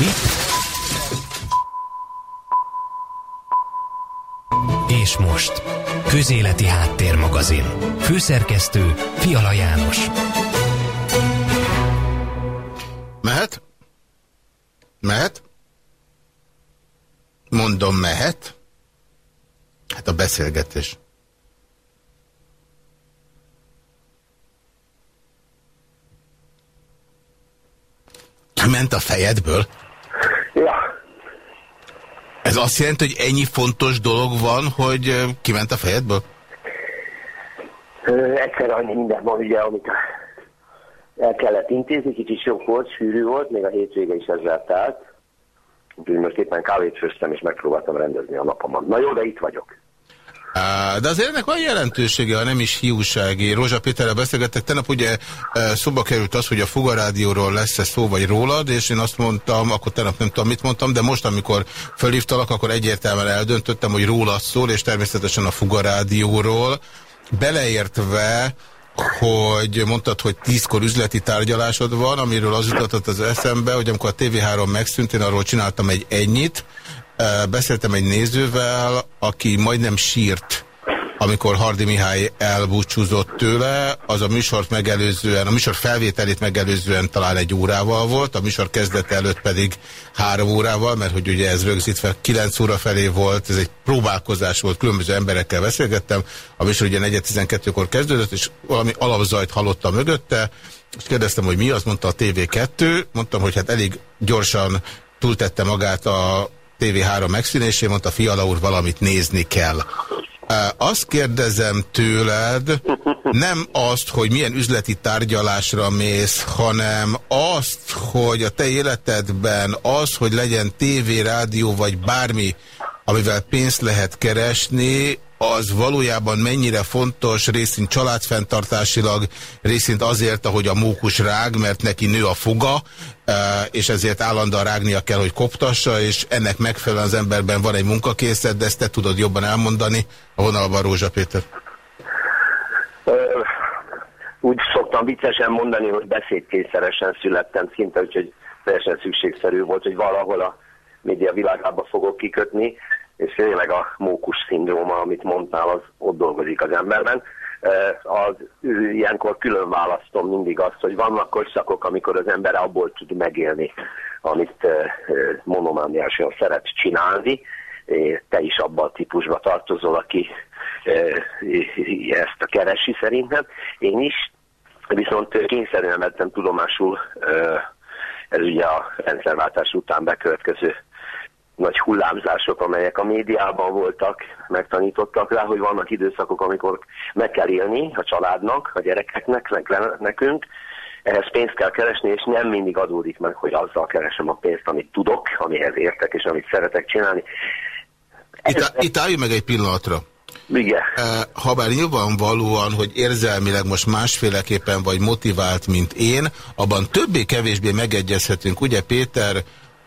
Itt. És most. Közéleti Háttérmagazin. Főszerkesztő Fiala János. Mehet? Mehet? Mondom, mehet? Hát a beszélgetés. Ment a fejedből? Ez azt jelenti, hogy ennyi fontos dolog van, hogy kiment a fejedből? Ö, egyszer annyi minden van, ugye, amit el kellett intézni, kicsit sok volt, sűrű volt, még a hétvége is ezzel telt. Úgyhogy most éppen kávét főztem, és megpróbáltam rendezni a napomat. Na jó, de itt vagyok. De azért ennek van jelentősége, ha nem is hiúsági. Rózsa Péterrel beszélgettek, tegnap ugye szóba került az, hogy a Fugarádióról lesz-e szó, vagy rólad, és én azt mondtam, akkor tegnap nem tudom, mit mondtam, de most, amikor felhívtalak, akkor egyértelműen eldöntöttem, hogy róla szól, és természetesen a Fugarádióról, beleértve, hogy mondtad, hogy tízkor üzleti tárgyalásod van, amiről az jutott az eszembe, hogy amikor a TV3 megszűnt, én arról csináltam egy ennyit, beszéltem egy nézővel, aki majdnem sírt, amikor Hardi Mihály elbúcsúzott tőle, az a műsort megelőzően, a műsor felvételét megelőzően talán egy órával volt, a műsor kezdete előtt pedig három órával, mert hogy ugye ez rögzítve kilenc óra felé volt, ez egy próbálkozás volt, különböző emberekkel beszélgettem, a műsor ugye 4.12-kor kezdődött, és valami alapzajt hallottam mögötte, és kérdeztem, hogy mi, az mondta a TV2, mondtam, hogy hát elég gyorsan túltette magát a TV3 megszűnésé, mondta Fiala úr, valamit nézni kell. Azt kérdezem tőled, nem azt, hogy milyen üzleti tárgyalásra mész, hanem azt, hogy a te életedben az, hogy legyen tévé, rádió vagy bármi, amivel pénzt lehet keresni, az valójában mennyire fontos, részint családfenntartásilag, részint azért, ahogy a mókus rág, mert neki nő a foga, e, és ezért állandóan rágnia kell, hogy koptassa, és ennek megfelelően az emberben van egy munkakészlet, de ezt te tudod jobban elmondani. A vonalban Rózsa Péter. Úgy szoktam viccesen mondani, hogy beszédkészeresen születtem szinte, úgyhogy teljesen szükségszerű volt, hogy valahol a média világába fogok kikötni és tényleg a mókus szindróma, amit mondtál, az ott dolgozik az emberben. Az, ilyenkor külön választom mindig azt, hogy vannak korszakok, amikor az ember abból tud megélni, amit monomániásan szeret csinálni. Te is abban a típusba tartozol, aki ezt a keresi szerintem. Én is, viszont kényszerűen vettem tudomásul ez ugye a rendszerváltás után bekövetkező nagy hullámzások, amelyek a médiában voltak, megtanítottak rá, hogy vannak időszakok, amikor meg kell élni a családnak, a gyerekeknek, meg nekünk, ehhez pénzt kell keresni, és nem mindig adódik meg, hogy azzal keresem a pénzt, amit tudok, amihez értek, és amit szeretek csinálni. Itt, itt álljunk meg egy pillanatra. Igen. Habár nyilvánvalóan, hogy érzelmileg most másféleképpen vagy motivált, mint én, abban többé-kevésbé megegyezhetünk. Ugye Péter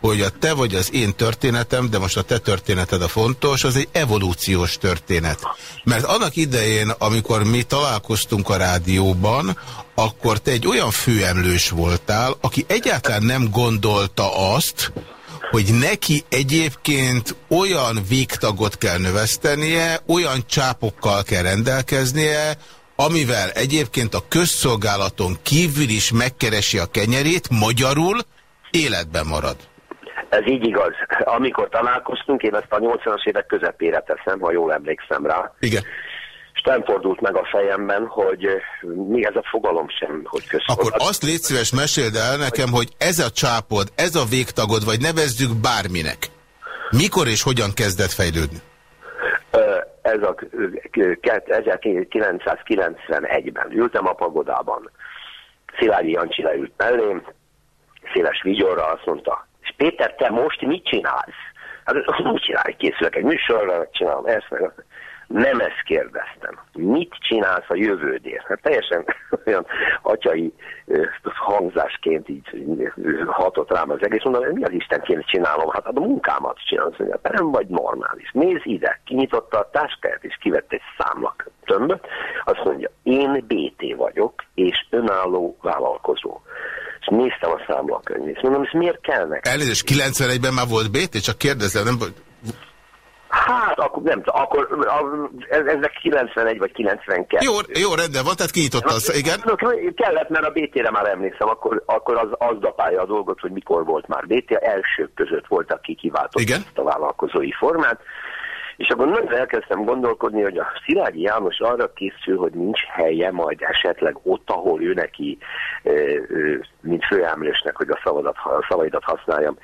hogy a te vagy az én történetem, de most a te történeted a fontos, az egy evolúciós történet. Mert annak idején, amikor mi találkoztunk a rádióban, akkor te egy olyan főemlős voltál, aki egyáltalán nem gondolta azt, hogy neki egyébként olyan végtagot kell növesztenie, olyan csápokkal kell rendelkeznie, amivel egyébként a közszolgálaton kívül is megkeresi a kenyerét, magyarul életben marad. Ez így igaz. Amikor találkoztunk, én ezt a 80-as évek közepére teszem, ha jól emlékszem rá. Igen. És nem fordult meg a fejemben, hogy mi ez a fogalom sem, hogy köszönöm. Akkor azt légy szíves, meséld el nekem, hogy ez a csápod, ez a végtagod, vagy nevezzük bárminek. Mikor és hogyan kezdett fejlődni? Ez a 1991-ben ültem a pagodában. Szilágyi Jancsi leült mellém, széles vigyorra azt mondta, Péter, te most mit csinálsz? Hát úgy csinálj, készülök egy műsorra, csinálom ezt, meg azt. Nem ezt kérdeztem. Mit csinálsz a jövődért? Hát teljesen olyan atyai hangzásként így hatott rám az egész. Mondom, mi az Istenként csinálom? Hát a munkámat csinálom. Mondja, nem vagy normális. Nézd ide. Kinyitotta a táskáját, és kivett egy számlak tömböt. Azt mondja, én BT vagyok, és önálló vállalkozó. És néztem a számlakönyvét. És mondom, ez miért kell nekem? Elnézést, 91-ben már volt BT? Csak kérdezem, nem Hát, akkor nem tudom, akkor ez, ezek 91 vagy 92. Jó, jó rendben van, tehát kinyitotta az, igen. Kellett, mert a BT-re már emlékszem, akkor, akkor az, az dapálja a dolgot, hogy mikor volt már BT, elsők között volt, aki kiváltott igen? ezt a vállalkozói formát. És akkor nagyon elkezdtem gondolkodni, hogy a Szilágyi János arra készül, hogy nincs helye majd esetleg ott, ahol ő neki, mint főemlősnek, hogy a, szavadat, a szavaidat használjam.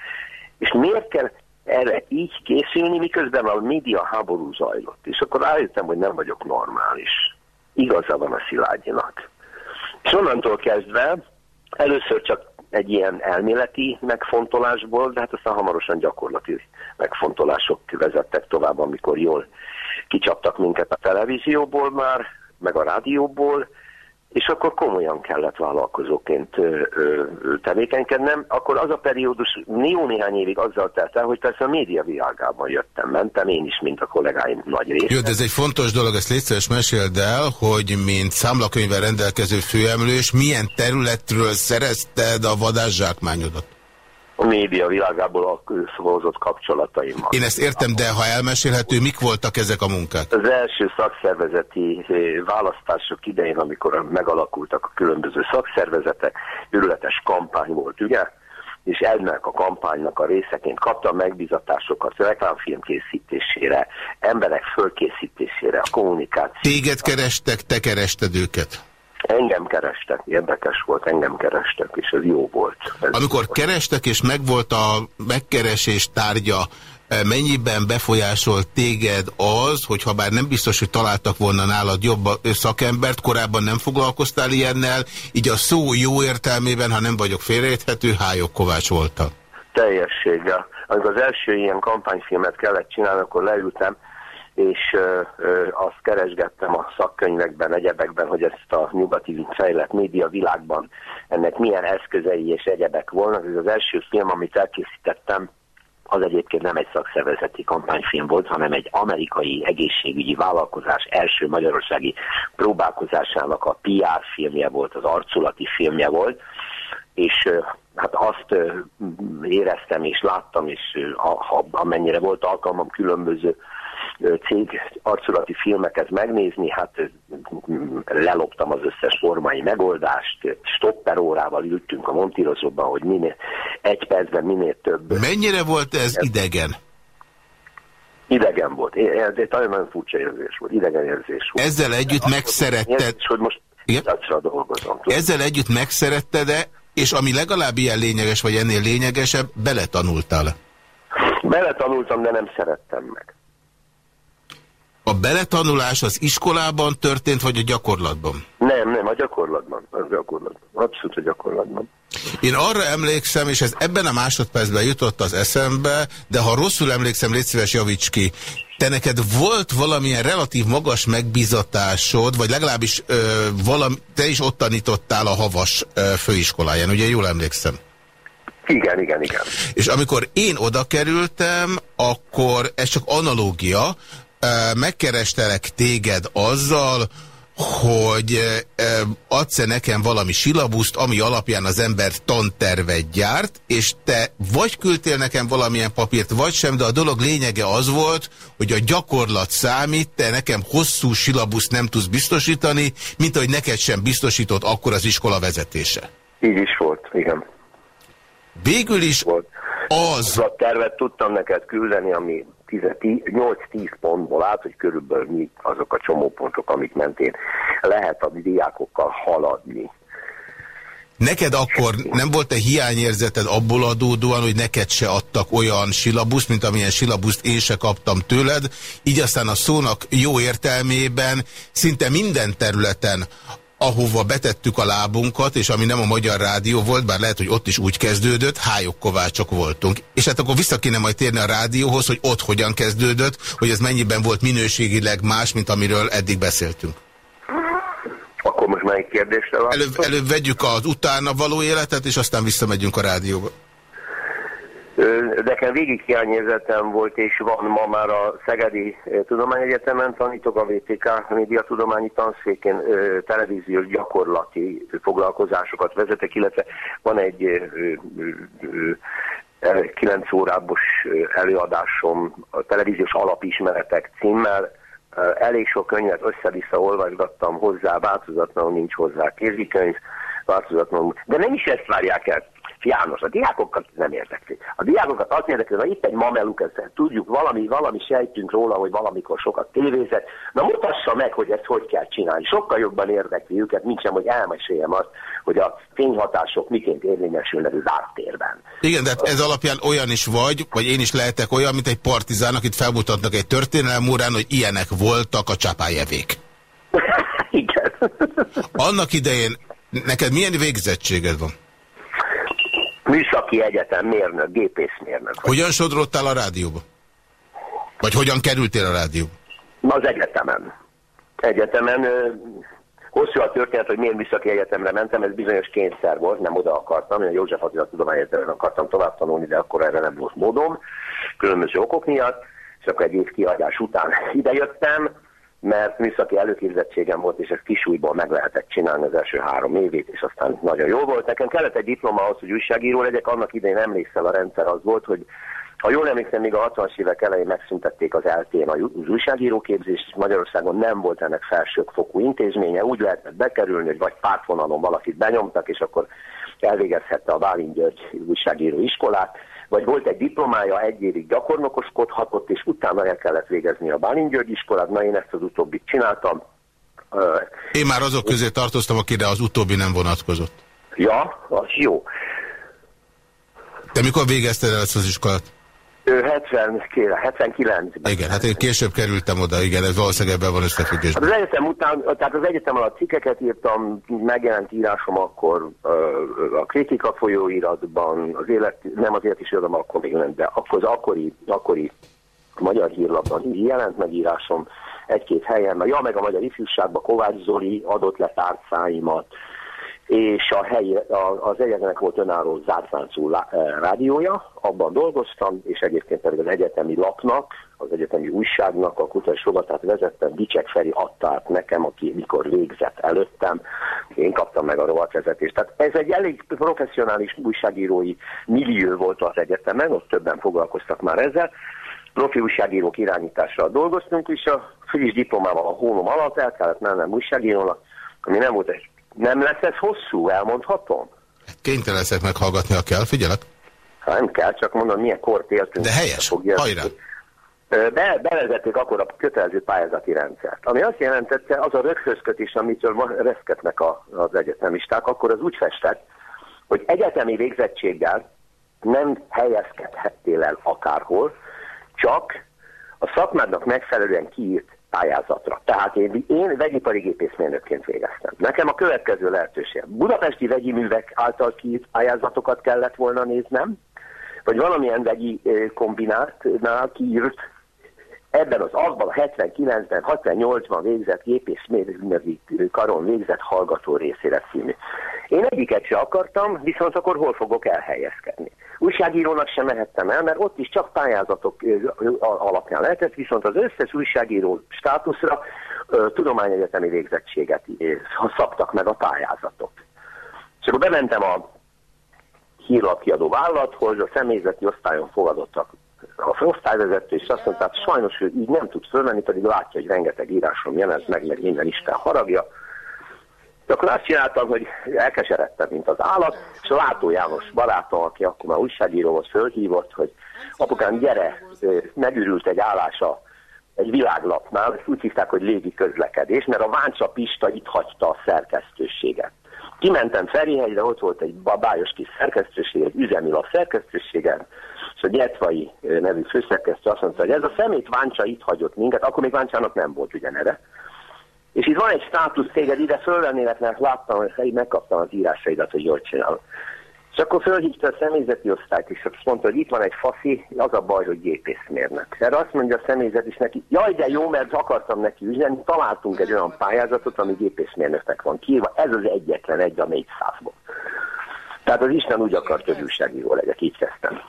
És miért kell erre így készülni, miközben a média háború zajlott. És akkor rájöttem, hogy nem vagyok normális. Igaza van a Szilágyinak. És onnantól kezdve először csak egy ilyen elméleti megfontolásból, de hát aztán hamarosan gyakorlati megfontolások vezettek tovább, amikor jól kicsaptak minket a televízióból már, meg a rádióból, és akkor komolyan kellett vállalkozóként tevékenykednem, akkor az a periódus jó néhány évig azzal telt el, hogy persze a média világában jöttem, mentem, én is, mint a kollégáim nagy része. Jó, de ez egy fontos dolog, ezt létszeres meséld el, hogy mint számlakönyvvel rendelkező főemlős, milyen területről szerezted a vadászsákmányodat? A média világából a hozott kapcsolataim. Én ezt értem, de ha elmesélhető, mik voltak ezek a munkák? Az első szakszervezeti eh, választások idején, amikor megalakultak a különböző szakszervezetek, őrületes kampány volt, ugye? és ennek a kampánynak a részeként kaptam megbizatásokat reklámfilm készítésére, emberek fölkészítésére, a kommunikáció. Téged kerestek, te kerested őket? Engem kerestek, érdekes volt, engem kerestek, és ez jó volt. Ez Amikor jó kerestek, és megvolt a megkeresés tárgya, eh, mennyiben befolyásolt téged az, hogy ha bár nem biztos, hogy találtak volna nálad jobb szakembert, korábban nem foglalkoztál ilyennel, így a szó jó értelmében, ha nem vagyok félreérthető, Hályok Kovács voltam. Teljességgel. Amikor az első ilyen kampányfilmet kellett csinálni, akkor leültem, és ö, ö, azt keresgettem a szakkönyvekben, egyebekben, hogy ezt a nyugati fejlett média világban ennek milyen eszközei és egyebek volnak. Ez az első film, amit elkészítettem, az egyébként nem egy szakszervezeti kampányfilm volt, hanem egy amerikai egészségügyi vállalkozás első magyarországi próbálkozásának a PR filmje volt, az arculati filmje volt, és hát azt éreztem és láttam, és amennyire volt alkalmam különböző cég arculati filmeket megnézni, hát leloptam az összes formai megoldást, stopper órával ültünk a montírozóban, hogy minél, egy percben minél több. Mennyire volt ez idegen? Idegen volt. Ez egy nagyon furcsa érzés volt, idegen érzés volt. Ezzel együtt De megszeretted... hogy most dolgozom. Ezzel együtt megszeretted-e, és ami legalább ilyen lényeges, vagy ennél lényegesebb, beletanultál? Beletanultam, de nem szerettem meg. A beletanulás az iskolában történt, vagy a gyakorlatban? Nem, nem, a gyakorlatban. A gyakorlatban. Abszolút a gyakorlatban. Én arra emlékszem, és ez ebben a másodpercben jutott az eszembe, de ha rosszul emlékszem, légy szíves, javíts ki. Te neked volt valamilyen relatív magas megbizatásod, vagy legalábbis ö, valami, te is ott tanítottál a Havas ö, főiskoláján, ugye jól emlékszem? Igen, igen, igen. És amikor én oda kerültem, akkor ez csak analógia, megkerestelek téged azzal, hogy adsz -e nekem valami silabuszt, ami alapján az ember tantervet gyárt, és te vagy küldtél nekem valamilyen papírt, vagy sem, de a dolog lényege az volt, hogy a gyakorlat számít, te nekem hosszú silabuszt nem tudsz biztosítani, mint ahogy neked sem biztosított akkor az iskola vezetése. Így is volt, igen. Végül is volt. az... A tervet tudtam neked küldeni, ami 8-10 pontból át, hogy körülbelül mi azok a csomópontok, amik mentén lehet a diákokkal haladni. Neked akkor nem volt-e hiányérzeted abból adódóan, hogy neked se adtak olyan silabuszt, mint amilyen silabuszt én se kaptam tőled, így aztán a szónak jó értelmében szinte minden területen, ahova betettük a lábunkat, és ami nem a Magyar Rádió volt, bár lehet, hogy ott is úgy kezdődött, hájok kovácsok voltunk. És hát akkor vissza kéne majd térni a rádióhoz, hogy ott hogyan kezdődött, hogy ez mennyiben volt minőségileg más, mint amiről eddig beszéltünk. Akkor most melyik kérdésre Előbb, előbb vegyük az utána való életet, és aztán visszamegyünk a rádióba. Nekem végig hiányérzetem volt, és van ma már a Szegedi Tudományegyetemen, tanítok a VTK médiatudományi tanszékén televíziós gyakorlati foglalkozásokat vezetek, illetve van egy 9 órábos előadásom a televíziós alapismeretek címmel, elég sok könyvet össze-vissza olvasgattam hozzá, változatlanul nincs hozzá kézikönyv, változatlanul, de nem is ezt várják el. János, a diákokat nem érdekli. A diákokat azt érdekli, hogy itt egy mameluk, ezt tudjuk, valami, valami sejtünk róla, hogy valamikor sokat tévézett. Na mutassa meg, hogy ezt hogy kell csinálni. Sokkal jobban érdekli őket, mint sem, hogy elmeséljem azt, hogy a fényhatások miként érvényesülnek az áttérben. Igen, de ez alapján olyan is vagy, vagy én is lehetek olyan, mint egy partizán, akit felmutatnak egy történelem órán, hogy ilyenek voltak a csapájevék. Igen. Annak idején neked milyen végzettséged van? Műszaki egyetem, mérnök, gépészmérnök. Hogyan sodrottál a rádióba? Vagy hogyan kerültél a rádióba? Az egyetemen. Egyetemen hosszú a történet, hogy miért műszaki egyetemre mentem, ez bizonyos kényszer volt, nem oda akartam, én a József Attila Tudományegyetemen akartam tovább tanulni, de akkor erre nem volt módom, különböző okok miatt, és akkor egy év kiadás után idejöttem, mert műszaki előképzettségem volt, és ezt kisújból meg lehetett csinálni az első három évét, és aztán nagyon jó volt. Nekem kellett egy diploma ahhoz, hogy újságíró legyek, annak idején emlékszel a rendszer az volt, hogy ha jól emlékszem, még a 60-as évek elején megszüntették az eltén az újságíróképzést, Magyarországon nem volt ennek felsőfokú intézménye, úgy lehetett bekerülni, hogy vagy pártvonalon valakit benyomtak, és akkor elvégezhette a Bálint György újságíró iskolát, vagy volt egy diplomája, egy évig gyakornokoskodhatott, és utána el kellett végezni a Bálint György iskolát, na én ezt az utóbbit csináltam. Én már azok közé tartoztam, akire az utóbbi nem vonatkozott. Ja, az jó. Te mikor végezted el ezt az iskolát? 70, 79 -ben. Igen, hát én később kerültem oda, igen, ez valószínűleg ebben van összefüggés. Hát az egyetem után, tehát az egyetem alatt cikkeket írtam, megjelent írásom akkor a kritika folyóiratban, az élet, nem az élet is írtam, akkor még nem, de akkor az akkori, akkori magyar hírlapban jelent meg írásom egy-két helyen, ja, meg a magyar ifjúságban Kovács Zoli adott le tárcáimat, és a helyi, a, az egyetemnek volt önálló zártláncú eh, rádiója, abban dolgoztam, és egyébként pedig az egyetemi lapnak, az egyetemi újságnak a kutatás rovatát vezettem, Dicsek Feri adta át nekem, aki mikor végzett előttem, én kaptam meg a rovatvezetést. Tehát ez egy elég professzionális újságírói millió volt az egyetemen, ott többen foglalkoztak már ezzel, profi újságírók irányításra dolgoztunk, és a friss diplomával a hónom alatt el kellett mennem újságírónak, ami nem volt egy nem lesz ez hosszú, elmondhatom? Kénytelen leszek meghallgatni, ha kell, figyelek. Ha nem kell, csak mondom, milyen kort éltünk. De helyes, hajrá! Be, bevezették akkor a kötelező pályázati rendszert. Ami azt jelentette, az a röghözkötés, amitől reszketnek a, az egyetemisták, akkor az úgy festett, hogy egyetemi végzettséggel nem helyezkedhettél el akárhol, csak a szakmádnak megfelelően kiírt pályázatra. Tehát én, én vegyipari gépészmérnökként végeztem. Nekem a következő lehetőség. Budapesti vegyi művek által kiírt pályázatokat kellett volna néznem, vagy valamilyen vegyi kombinátnál kiírt ebben az azban a 79-ben, 68-ban végzett gépészmérnöki karon végzett hallgató részére című. Én egyiket se akartam, viszont akkor hol fogok elhelyezkedni? Újságírónak sem mehettem el, mert ott is csak pályázatok alapján lehetett, viszont az összes újságíró státuszra tudományegyetemi végzettséget szabtak meg a pályázatok. És akkor bementem a hírlapkiadó vállalathoz, a személyzeti osztályon fogadottak a osztályvezető is azt mondta, hogy sajnos ő így nem tud fölmenni, pedig látja, hogy rengeteg írásom jelent meg, meg minden Isten haragja. De akkor azt csináltam, hogy elkeseredtem, mint az állat, és a Látó János barátom, aki akkor már újságíró volt, fölhívott, hogy apukám, gyere, megürült egy állása egy világlapnál, ezt úgy hívták, hogy légi közlekedés, mert a Váncsa Pista itt hagyta a szerkesztőséget. Kimentem Ferihegyre, ott volt egy babályos kis szerkesztőség, egy üzemi lap szerkesztőségen, és a Gyetvai nevű főszerkesztő azt mondta, hogy ez a szemét Váncsa itt hagyott minket, akkor még Váncsának nem volt ugyanere. És itt van egy státusz téged, ide fölvennélek, mert láttam, hogy megkaptam az írásaidat, hogy jól csinálom. És akkor fölhívta a személyzeti osztályt is, azt mondta, hogy itt van egy faszi, az a baj, hogy gépészmérnek. Erre azt mondja a személyzet is neki, jaj, de jó, mert akartam neki üzenni, találtunk egy olyan pályázatot, ami gépészmérnöknek van kiírva, ez az egyetlen egy a 400-ból. Tehát az Isten úgy akart, hogy újságíró legyek, így kezdtem.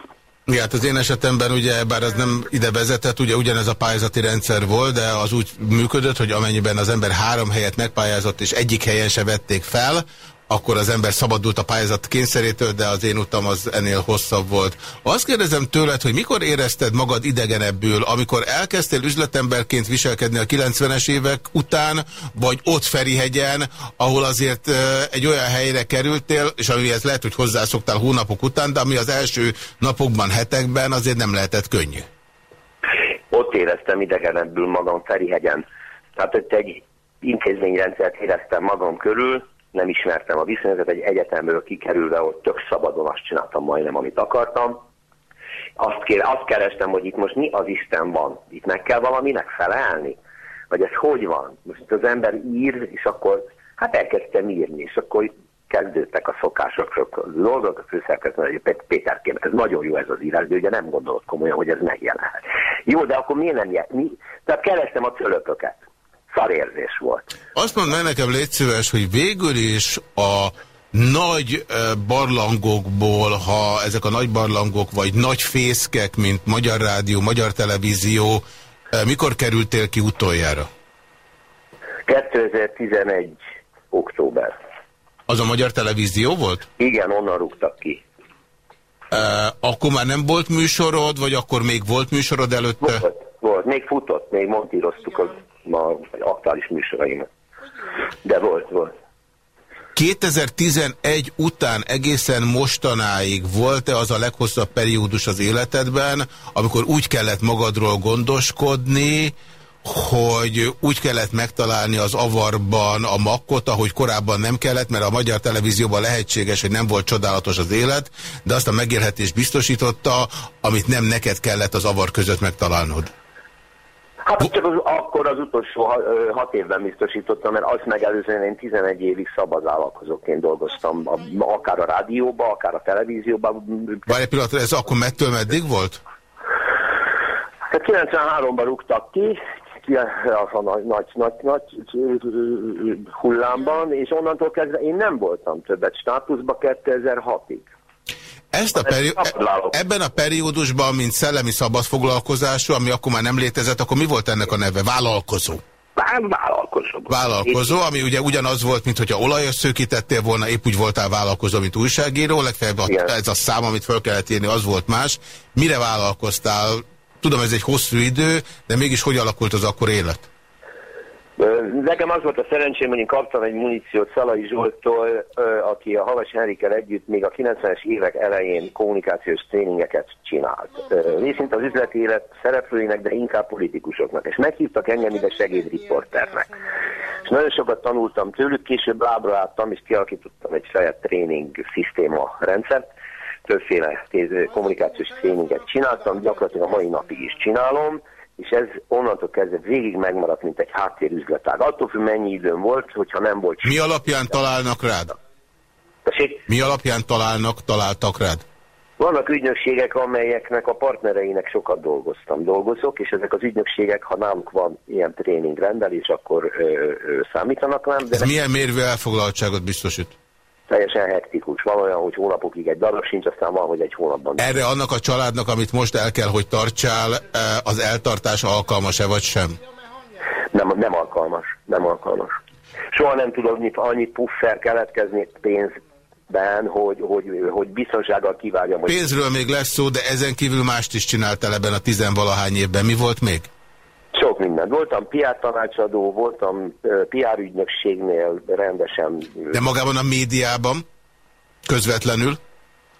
Ja, hát az én esetemben ugye, bár ez nem ide vezetett, ugye ugyanez a pályázati rendszer volt, de az úgy működött, hogy amennyiben az ember három helyet megpályázott, és egyik helyen se vették fel, akkor az ember szabadult a pályázat kényszerétől, de az én utam az ennél hosszabb volt. Azt kérdezem tőled, hogy mikor érezted magad idegenebbül, amikor elkezdtél üzletemberként viselkedni a 90-es évek után, vagy ott Ferihegyen, ahol azért egy olyan helyre kerültél, és amihez lehet, hogy hozzászoktál hónapok után, de ami az első napokban, hetekben azért nem lehetett könnyű. Ott éreztem idegenebbül magam Ferihegyen. Tehát ott egy intézményrendszert éreztem magam körül, nem ismertem a viszonyokat, egy egyetemről kikerülve ott tök szabadon azt csináltam majdnem, amit akartam. Azt, kér, azt kerestem, hogy itt most mi az Isten van. Itt meg kell valaminek felelni? Vagy ez hogy van? Most az ember ír, és akkor hát elkezdtem írni, és akkor kezdődtek a szokások, a dolgok, a főszerkesztő, hogy Péter Kémek, ez nagyon jó ez az írás, de ugye nem gondolod komolyan, hogy ez megjelenhet. Jó, de akkor miért nem jel? Mi? Tehát kerestem a cölöpöket szarérzés volt. Azt mondd meg nekem, légy szíves, hogy végül is a nagy barlangokból, ha ezek a nagy barlangok, vagy nagy fészkek, mint Magyar Rádió, Magyar Televízió, mikor kerültél ki utoljára? 2011. október. Az a Magyar Televízió volt? Igen, onnan rúgtak ki. Uh, akkor már nem volt műsorod, vagy akkor még volt műsorod előtte? Volt, volt. még futott, még montíroztuk az ma aktuális műsoraimat. De volt, volt. 2011 után egészen mostanáig volt-e az a leghosszabb periódus az életedben, amikor úgy kellett magadról gondoskodni, hogy úgy kellett megtalálni az avarban a makkot, ahogy korábban nem kellett, mert a magyar televízióban lehetséges, hogy nem volt csodálatos az élet, de azt a megélhetést biztosította, amit nem neked kellett az avar között megtalálnod. Hát csak az, akkor az utolsó hat évben biztosítottam, mert azt megelőzően én 11 évig szabad vállalkozóként dolgoztam, akár a rádióban, akár a televízióban. Várj egy pillanatra, ez akkor mettől meddig volt? Hát 93-ban rúgtak ki, a nagy, nagy, nagy, nagy hullámban, és onnantól kezdve én nem voltam többet státuszba 2006-ig. Ezt a peri ebben a periódusban, mint szellemi szabadfoglalkozású, ami akkor már nem létezett, akkor mi volt ennek a neve? Vállalkozó. Vállalkozó. Vállalkozó, ami ugye ugyanaz volt, mint hogyha olajos szőkítettél volna, épp úgy voltál vállalkozó, mint újságíró, legfeljebb Igen. ez a szám, amit fel kellett írni, az volt más. Mire vállalkoztál? Tudom, ez egy hosszú idő, de mégis hogy alakult az akkor élet? Nekem az volt a szerencsém, hogy én kaptam egy muníciót Szalai Zsoltól, aki a Havas Henrikkel együtt még a 90-es évek elején kommunikációs tréningeket csinált. Részint az üzleti élet szereplőinek, de inkább politikusoknak. És meghívtak engem ide segédriporternek. És nagyon sokat tanultam tőlük, később lábra álltam, és kialakítottam egy saját tréning szisztéma rendszert. Többféle kommunikációs tréninget csináltam, gyakorlatilag a mai napig is csinálom és ez onnantól kezdve végig megmaradt, mint egy háttérüzletág. Attól függ, mennyi időm volt, hogyha nem volt... Mi alapján találnak rád? Tessék? Mi alapján találnak, találtak rád? Vannak ügynökségek, amelyeknek a partnereinek sokat dolgoztam, dolgozok, és ezek az ügynökségek, ha náluk van ilyen tréning rendelés, akkor ö, ö, számítanak rám. De Ez milyen mérvő elfoglaltságot biztosít? Teljesen hektikus. Van olyan, hogy hónapokig egy darab sincs, aztán van, hogy egy hónapban. Erre annak a családnak, amit most el kell, hogy tartsál, eh, az eltartás alkalmas-e vagy sem? Nem, nem alkalmas. Nem alkalmas. Soha nem tudod annyit, annyit puffer keletkezni pénzben, hogy, hogy, hogy biztonsággal kivárjam. Hogy... Pénzről még lesz szó, de ezen kívül mást is csináltál ebben a tizenvalahány évben. Mi volt még? Sok minden. Voltam PR tanácsadó, voltam PR ügynökségnél rendesen. De magában a médiában? Közvetlenül?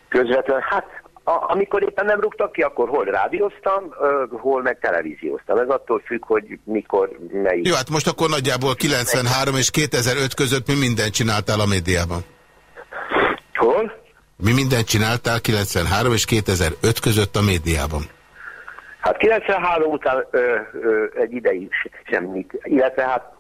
Közvetlenül? Hát a, amikor éppen nem rúgtak ki, akkor hol rádióztam, hol meg televízióztam. Ez attól függ, hogy mikor, melyik. Jó, hát most akkor nagyjából 93 és 2005 között mi mindent csináltál a médiában? Hol? Mi mindent csináltál 93 és 2005 között a médiában? Hát 93 után ö, ö, egy ideig semmit, illetve hát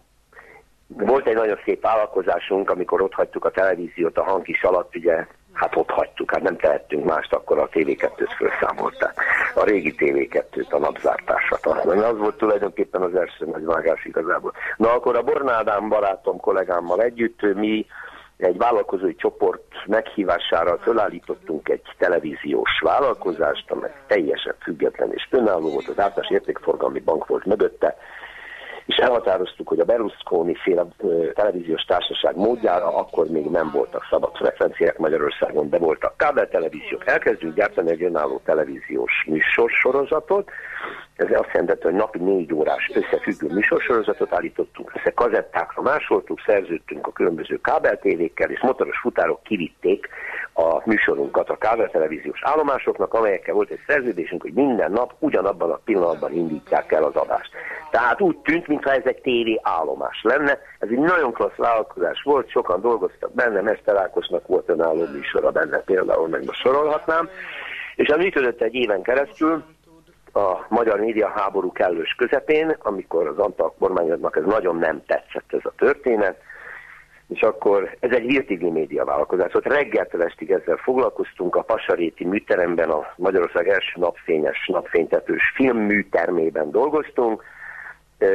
volt egy nagyon szép vállalkozásunk, amikor ott hagytuk a televíziót a hangkis alatt, ugye, hát ott hagytuk, hát nem tehettünk mást, akkor a TV2-t felszámolták. A régi TV2-t, a napzártását. Az volt tulajdonképpen az első nagy vágás igazából. Na akkor a Bornádám barátom, kollégámmal együtt mi egy vállalkozói csoport meghívására fölállítottunk egy televíziós vállalkozást, amely teljesen független és önálló volt, az általános értékforgalmi bank volt mögötte, és elhatároztuk, hogy a Berlusconi féle televíziós társaság módjára akkor még nem voltak szabad frekvenciák Magyarországon, de voltak kábeltelevíziók. Elkezdünk gyártani egy önálló televíziós műsorsorozatot, ez azt jelenti, hogy napi négy órás összefüggő műsorsorozatot állítottunk össze, kazettákra másoltuk, szerződtünk a különböző kábeltévékkel, és motoros futárok kivitték a műsorunkat a kábeltelevíziós állomásoknak, amelyekkel volt egy szerződésünk, hogy minden nap ugyanabban a pillanatban indítják el az adást. Tehát úgy tűnt, mintha ez egy tévé állomás lenne. Ez egy nagyon klassz vállalkozás volt, sokan dolgoztak benne, Mester Ákosnak volt önálló műsora benne például, meg most sorolhatnám. És ez működött egy éven keresztül, a magyar média háború kellős közepén, amikor az Antal kormányodnak ez nagyon nem tetszett ez a történet, és akkor ez egy virtigli média vállalkozás volt. Reggeltől estig ezzel foglalkoztunk, a Pasaréti műteremben, a Magyarország első napfényes, napfénytetős filmműtermében dolgoztunk,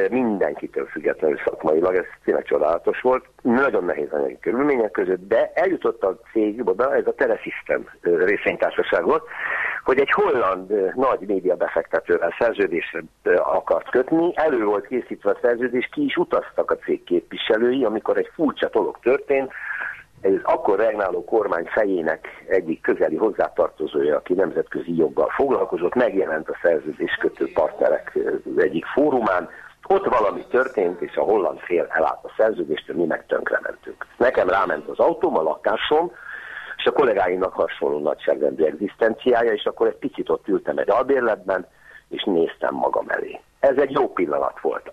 mindenkitől függetlenül szakmailag, ez tényleg csodálatos volt, nagyon nehéz anyagi körülmények között, de eljutott a cég oda, ez a Telesystem részvénytársaság volt, hogy egy holland nagy média befektetővel szerződésre akart kötni, elő volt készítve a szerződés, ki is utaztak a cég képviselői, amikor egy furcsa dolog történt, ez akkor regnáló kormány fejének egyik közeli hozzátartozója, aki nemzetközi joggal foglalkozott, megjelent a szerződéskötő partnerek egyik fórumán, ott valami történt, és a holland fél elállt a szerződést, mi meg tönkrementünk. Nekem ráment az autóm, a lakásom, és a kollégáimnak hasonló nagyságrendű egzisztenciája, és akkor egy picit ott ültem egy albérletben, és néztem magam elé. Ez egy jó pillanat volt.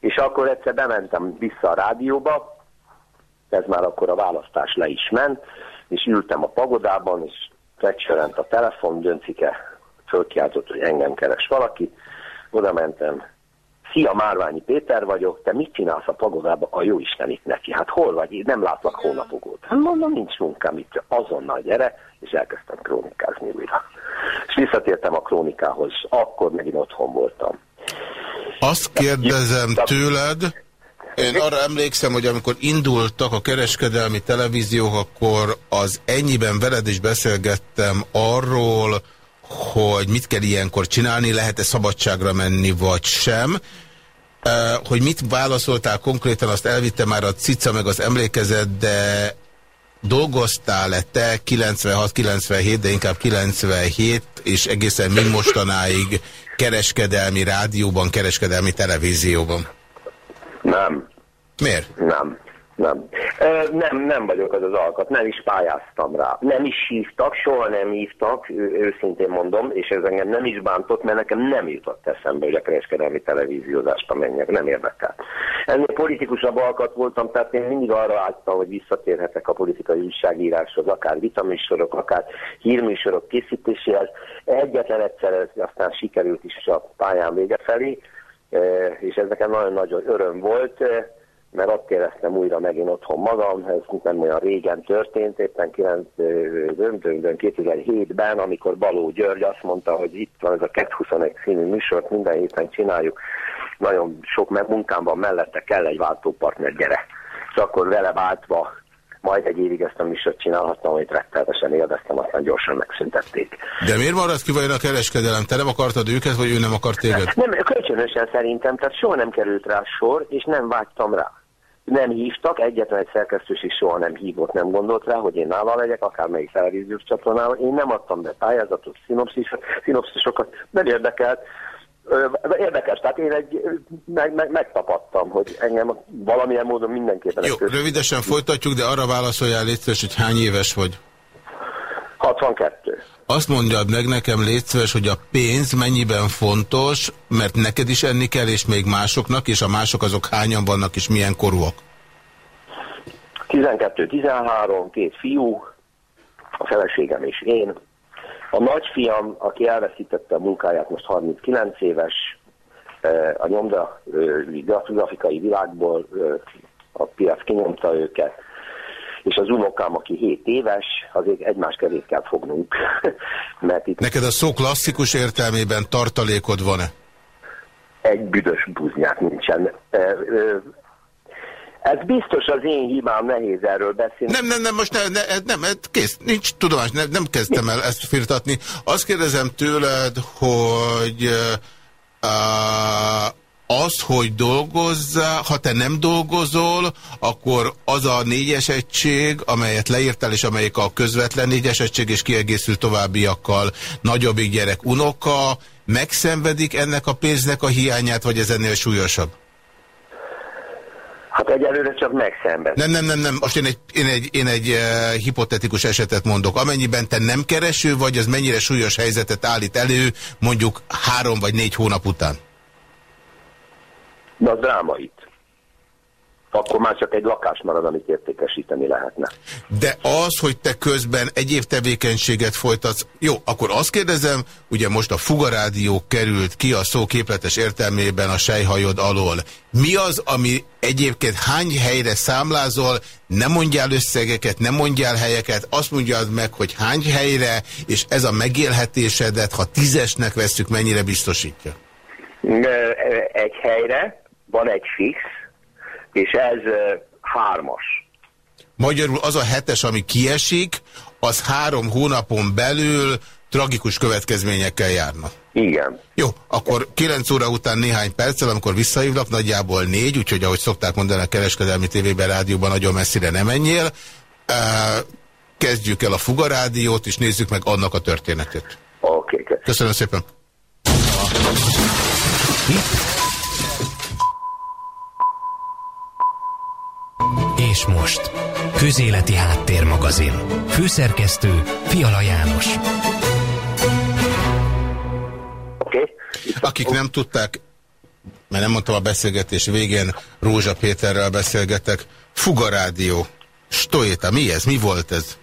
És akkor egyszer bementem vissza a rádióba, ez már akkor a választás le is ment, és ültem a pagodában, és megcserent a telefon, döncike fölkiáltott, hogy engem keres valaki, oda mentem, Szia, Márványi Péter vagyok, te mit csinálsz a pagodába? A jó Isten neki. Hát hol vagy? Nem látlak hónapok óta. Hát mondom, nincs munkám itt. Azonnal gyere, és elkezdtem krónikázni újra. És visszatértem a krónikához. Akkor megint otthon voltam. Azt kérdezem tőled, én arra emlékszem, hogy amikor indultak a kereskedelmi televíziók, akkor az ennyiben veled is beszélgettem arról, hogy mit kell ilyenkor csinálni, lehet-e szabadságra menni, vagy sem. Hogy mit válaszoltál konkrétan, azt elvitte már a cica meg az emlékezet, de dolgoztál-e te 96-97, de inkább 97, és egészen mind mostanáig kereskedelmi rádióban, kereskedelmi televízióban? Nem. Miért? Nem. Nem. Nem, nem vagyok az az alkat, nem is pályáztam rá. Nem is hívtak, soha nem hívtak, őszintén mondom, és ez engem nem is bántott, mert nekem nem jutott eszembe, hogy a kereskedelmi televíziózást menjek, nem érdekel. Ennél politikusabb alkat voltam, tehát én mindig arra álltam, hogy visszatérhetek a politikai újságíráshoz, akár vitaműsorok, akár hírműsorok készítéséhez. Egyetlen egyszer ez aztán sikerült is a pályán vége felé, és ez nekem nagyon nagy öröm volt mert ott éreztem újra megint otthon magam, ez nem olyan régen történt, éppen 2007-ben, amikor Baló György azt mondta, hogy itt van ez a 221 színű műsort, minden héten csináljuk, nagyon sok munkám van mellette, kell egy váltópartner, gyere. És akkor vele váltva majd egy évig ezt a műsort csinálhattam, amit retteltesen élveztem, aztán gyorsan megszüntették. De miért maradsz ki vajon a kereskedelem? Te nem akartad őket, vagy ő nem akart téged? Nem, kölcsönösen szerintem, tehát soha nem került rá sor, és nem vágytam rá nem hívtak, egyetlen egy szerkesztős is soha nem hívott, nem gondolt rá, hogy én nála legyek, akármelyik televíziós csatornával. Én nem adtam be pályázatot, szinopszis, szinopszisokat, nem érdekelt. Érdekes, tehát én egy, meg, meg, megtapadtam, hogy engem valamilyen módon mindenképpen... Jó, rövidesen folytatjuk, de arra válaszoljál létszős, hogy hány éves vagy? 62. Azt mondjad meg nekem, létszős, hogy a pénz mennyiben fontos, mert neked is enni kell, és még másoknak, és a mások azok hányan vannak, és milyen korúak? 12-13, két fiú, a feleségem és én. A nagyfiam, aki elveszítette a munkáját, most 39 éves, a nyomda grafikai világból a piac kinyomta őket, és az unokám, aki 7 éves, azért egymás kezét kell fognunk. Mert itt Neked a szó klasszikus értelmében tartalékod van-e? Egy büdös buznyát nincsen. Ez biztos az én hibám, nehéz erről beszélni. Nem, nem, nem, most ne, ne, nem, kész, nincs tudomás, nem, nem kezdtem el ezt firtatni. Azt kérdezem tőled, hogy uh, az, hogy dolgozzá, ha te nem dolgozol, akkor az a négyes egység, amelyet leírtál, és amelyik a közvetlen négyes egység, és kiegészül továbbiakkal nagyobbik gyerek unoka, megszenvedik ennek a pénznek a hiányát, vagy ez ennél súlyosabb? Hát egyelőre csak megszenved. Nem, nem, nem, nem. Most én egy, én egy, én egy uh, hipotetikus esetet mondok. Amennyiben te nem kereső vagy, az mennyire súlyos helyzetet állít elő, mondjuk három vagy négy hónap után? De az drámait. Akkor már csak egy lakás marad, amit értékesíteni lehetne. De az, hogy te közben egyéb tevékenységet folytatsz, jó, akkor azt kérdezem, ugye most a Fugarádió került ki a szó képletes értelmében a sejhajod alól. Mi az, ami egyébként hány helyre számlázol, nem mondjál összegeket, nem mondjál helyeket, azt mondjad meg, hogy hány helyre, és ez a megélhetésedet, ha tízesnek veszük, mennyire biztosítja? Egy helyre, van egy fix, és ez hármas. Magyarul az a hetes, ami kiesik, az három hónapon belül tragikus következményekkel járna. Igen. Jó, akkor 9 óra után néhány perccel, amikor visszahívlak, nagyjából négy, úgyhogy ahogy szokták mondani a kereskedelmi tévében, rádióban nagyon messzire nem menjél. Kezdjük el a Fugarádiót, és nézzük meg annak a történetét. Oké, okay, köszönöm szépen. És most, Közéleti Háttérmagazin. Főszerkesztő Fiala János. Okay. Akik nem tudták, mert nem mondtam a beszélgetés végén, Rózsa Péterrel beszélgetek, Fuga Rádió. Stoéta, mi ez? Mi volt ez?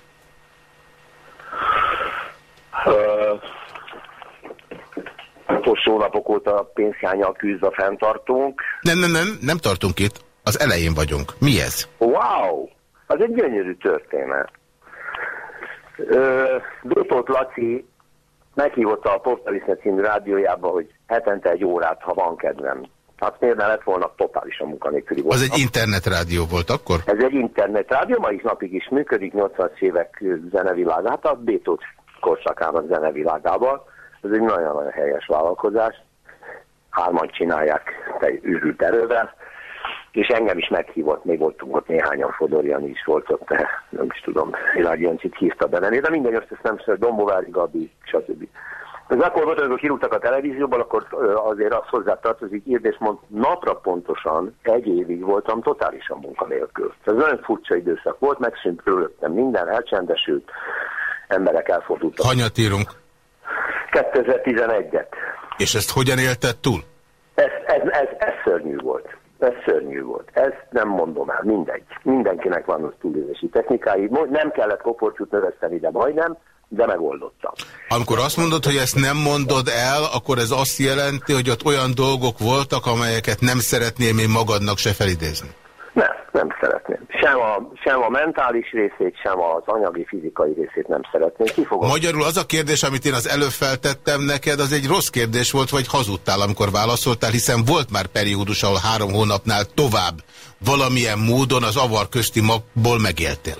utolsó napok óta pénzhányal küzd fenntartunk. Nem, nem, nem, nem tartunk itt. Az elején vagyunk. Mi ez? Wow! Az egy gyönyörű történet. Bétót Laci meghívott a Portaliszne című rádiójába, hogy hetente egy órát, ha van kedvem. Hát miért ne lett volna totálisan munkanélküli volt. Az egy internetrádió volt akkor? Ez egy internetrádió, ma is napig is működik, 80-as évek zenevilágát, a Bétót korszakában zenevilágában. Ez egy nagyon-nagyon helyes vállalkozás. Hárman csinálják te űrült erővel és engem is meghívott, még voltunk ott néhányan, Fodorjani is volt ott, nem is tudom, Világ Jancsit hívta be de minden azt nem ször, Dombovári Gabi, stb. Az akkor volt, amikor kirúgtak a televízióból, akkor azért azt hozzá tartozik, írd és mond, napra pontosan egy évig voltam totálisan munkanélkül. Ez nagyon furcsa időszak volt, megszűnt körülöttem minden, elcsendesült, emberek elfordultak. Hanyat írunk? 2011-et. És ezt hogyan élted túl? Ez, ez, ez, ez szörnyű volt. Ez szörnyű volt. Ezt nem mondom el, mindegy. Mindenkinek van az túlélési technikái. Nem kellett koporcsút növeszteni, de majdnem, de megoldottam. Amikor azt mondod, hogy ezt nem mondod el, akkor ez azt jelenti, hogy ott olyan dolgok voltak, amelyeket nem szeretném én magadnak se felidézni. Nem, nem szeretném. Sem a, sem a mentális részét, sem az anyagi, fizikai részét nem szeretném. Kifogom. Magyarul az a kérdés, amit én az előbb feltettem neked, az egy rossz kérdés volt, vagy hazudtál, amikor válaszoltál, hiszen volt már periódus, ahol három hónapnál tovább valamilyen módon az avar közti magból megéltél.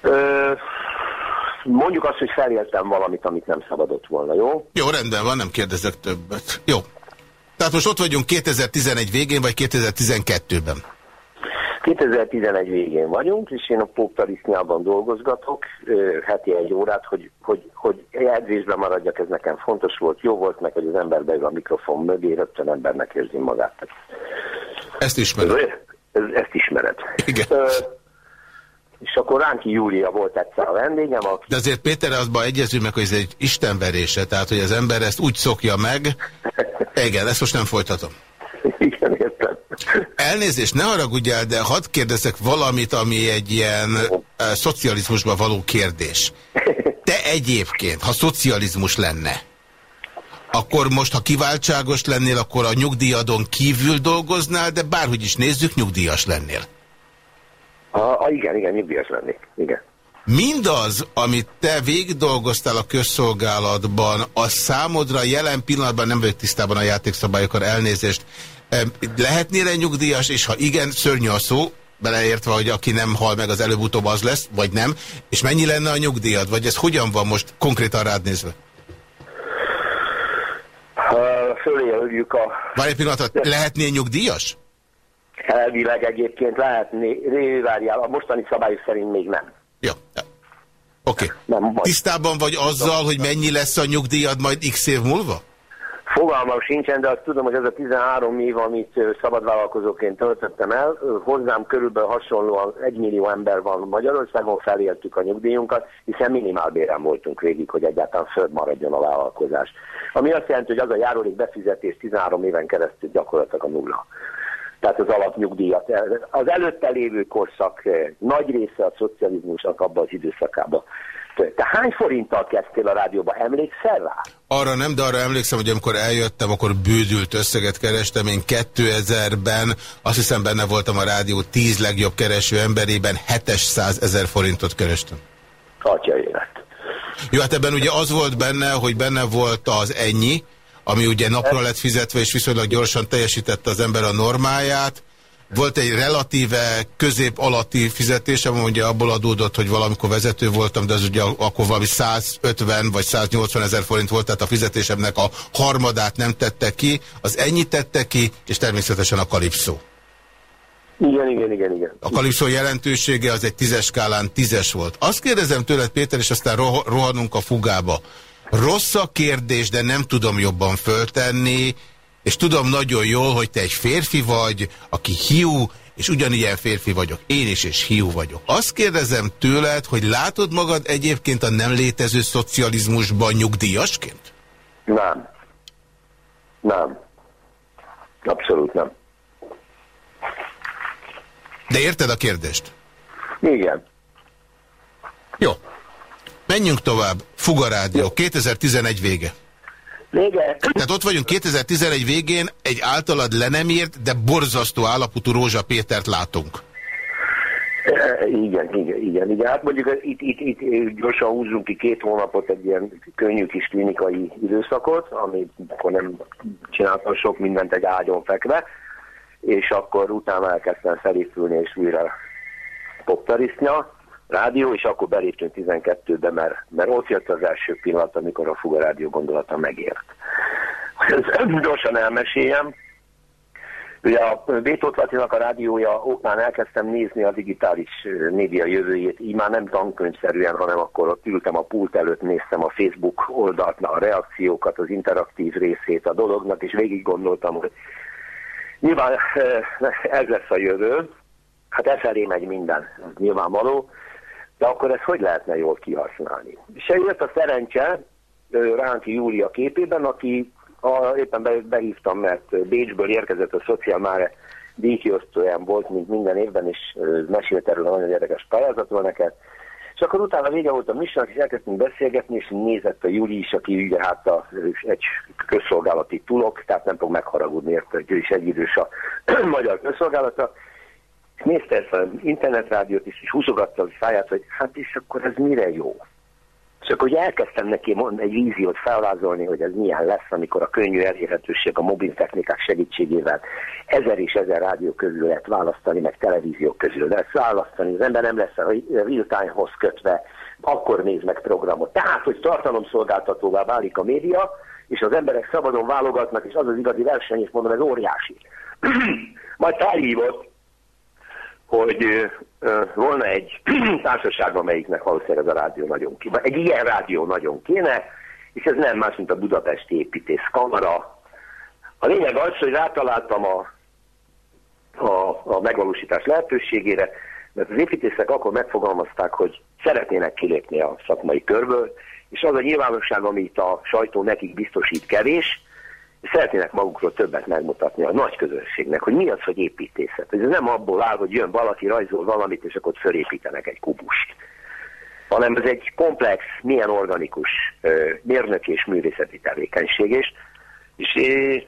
Ö, mondjuk azt, hogy feléltem valamit, amit nem szabadott volna, jó? Jó, rendben van, nem kérdezek többet. Jó. Tehát most ott vagyunk 2011 végén, vagy 2012-ben? 2011 végén vagyunk, és én a Póktarisznyában dolgozgatok, heti egy órát, hogy, hogy, hogy edzésben maradjak, ez nekem fontos volt, jó volt meg, hogy az ember beül a mikrofon mögé, rögtön embernek érzi magát. Ezt ismered. Ez, ezt ismered. Igen. és akkor Ránki Júlia volt egyszer a vendégem. Aki... De azért Péter, azban egyezünk meg, hogy ez egy istenverése, tehát hogy az ember ezt úgy szokja meg. Igen, ezt most nem folytatom. Igen, értem. Elnézést, ne haragudjál, de hadd kérdezek valamit, ami egy ilyen uh, szocializmusban való kérdés. Te egyébként, ha szocializmus lenne, akkor most, ha kiváltságos lennél, akkor a nyugdíjadon kívül dolgoznál, de bárhogy is nézzük, nyugdíjas lennél. A, a, igen, igen, nyugdíjas lennék. Igen. Mindaz, amit te végigdolgoztál a közszolgálatban, a számodra jelen pillanatban nem vagyok tisztában a játékszabályokkal elnézést, Lehetnél-e nyugdíjas, és ha igen, szörnyű a szó, beleértve, hogy aki nem hal meg, az előbb-utóbb az lesz, vagy nem, és mennyi lenne a nyugdíjad, vagy ez hogyan van most konkrétan rád nézve? Föléljük a... Várj egy pillanatot, lehetnél nyugdíjas? Elvileg egyébként lehetni, várjál, a mostani szabályok szerint még nem. Jó. Oké. Okay. Tisztában vagy azzal, hogy mennyi lesz a nyugdíjad majd x év múlva? Fogalmam sincsen, de azt tudom, hogy ez a 13 év, amit szabadvállalkozóként töltöttem el, hozzám körülbelül hasonlóan egy millió ember van Magyarországon, feléltük a nyugdíjunkat, hiszen minimálbéren voltunk végig, hogy egyáltalán föld maradjon a vállalkozás. Ami azt jelenti, hogy az a járulék befizetés 13 éven keresztül gyakorlatilag a nulla. Tehát az alapnyugdíjat. Az előtte lévő korszak nagy része a szocializmusnak abban az időszakában te hány forinttal kezdtél a rádióba? Emlékszel rá? Arra nem, de arra emlékszem, hogy amikor eljöttem, akkor bődült összeget kerestem. Én 2000-ben, azt hiszem benne voltam a rádió 10 legjobb kereső emberében, 700 ezer forintot kerestem. Atya élet. Jó, hát ebben ugye az volt benne, hogy benne volt az ennyi, ami ugye napra lett fizetve, és viszonylag gyorsan teljesítette az ember a normáját, volt egy relatíve közép-alatti fizetésem, ugye abból adódott, hogy valamikor vezető voltam, de az ugye akkor valami 150 vagy 180 ezer forint volt, tehát a fizetésemnek a harmadát nem tette ki, az ennyit tette ki, és természetesen a kalipszó. Igen, igen, igen, igen. A kalipszó jelentősége az egy tízes skálán tízes volt. Azt kérdezem tőled, Péter, és aztán rohanunk a fugába. Rossz a kérdés, de nem tudom jobban föltenni és tudom nagyon jól, hogy te egy férfi vagy, aki hiú, és ugyanilyen férfi vagyok. Én is, és hiú vagyok. Azt kérdezem tőled, hogy látod magad egyébként a nem létező szocializmusban nyugdíjasként? Nem. Nem. Abszolút nem. De érted a kérdést? Igen. Jó. Menjünk tovább. Fugarádió. 2011 vége. Vége. Tehát ott vagyunk 2011 végén, egy általad le nem írt, de borzasztó állapotú Rózsa Pétert látunk. E, igen, igen, igen, igen. Hát mondjuk itt, itt, itt gyorsan húzzunk ki két hónapot egy ilyen könnyű kis klinikai időszakot, amikor nem csináltam sok mindent egy ágyon fekve, és akkor utána elkezdtem felépülni, és újra poptarisznya rádió, és akkor beléptünk 12-be, mert, mert ott jött az első pillanat, amikor a Fuga Rádió gondolata megért. Ezt gyorsan elmeséljem. Ugye a Bétót Latinak a rádiója oknán elkezdtem nézni a digitális média jövőjét, így már nem tankönyvszerűen, hanem akkor ott ültem a pult előtt, néztem a Facebook oldalt, a reakciókat, az interaktív részét a dolognak, és végig gondoltam, hogy nyilván ez lesz a jövő, hát e felé megy minden, nyilvánvaló, de akkor ezt hogy lehetne jól kihasználni? És eljött a szerencse Ránki Júlia képében, aki a, éppen behívtam, mert Bécsből érkezett a Szociál Máre díjkiosztóján volt, mint minden évben, és mesélt erről a nagyon érdekes pályázatról neked. És akkor utána vége volt a műsornak, és elkezdtünk beszélgetni, és nézett a Júli is, aki ugye hát a, egy közszolgálati tulok, tehát nem fog megharagudni érte, hogy ő is egyidős a magyar közszolgálata, nézte ezt az internetrádiót is, és húzogatta a száját, hogy hát és akkor ez mire jó? És akkor ugye elkezdtem neki mond, egy víziót felvázolni, hogy ez milyen lesz, amikor a könnyű elérhetőség a mobil technikák segítségével ezer és ezer rádió közül lehet választani, meg televíziók közül lehet választani. Az ember nem lesz a real-time-hoz kötve, akkor néz meg programot. Tehát, hogy tartalomszolgáltatóvá válik a média, és az emberek szabadon válogatnak, és az az igazi verseny, és mondom, ez óriási. Majd felhívott hogy volna egy társaság, amelyiknek valószínűleg ez a rádió nagyon kéne, egy ilyen rádió nagyon kéne, és ez nem más, mint a Budapesti Építész Kamara. A lényeg az, hogy rátaláltam a, a, a megvalósítás lehetőségére, mert az építészek akkor megfogalmazták, hogy szeretnének kilépni a szakmai körből, és az a nyilvánosság, amit a sajtó nekik biztosít kevés, szeretnének magukról többet megmutatni a nagy közönségnek, hogy mi az, hogy építészet. Ez nem abból áll, hogy jön valaki, rajzol valamit, és akkor fölépítenek egy kubust. Hanem ez egy komplex, milyen organikus mérnök és művészeti tevékenység. És, és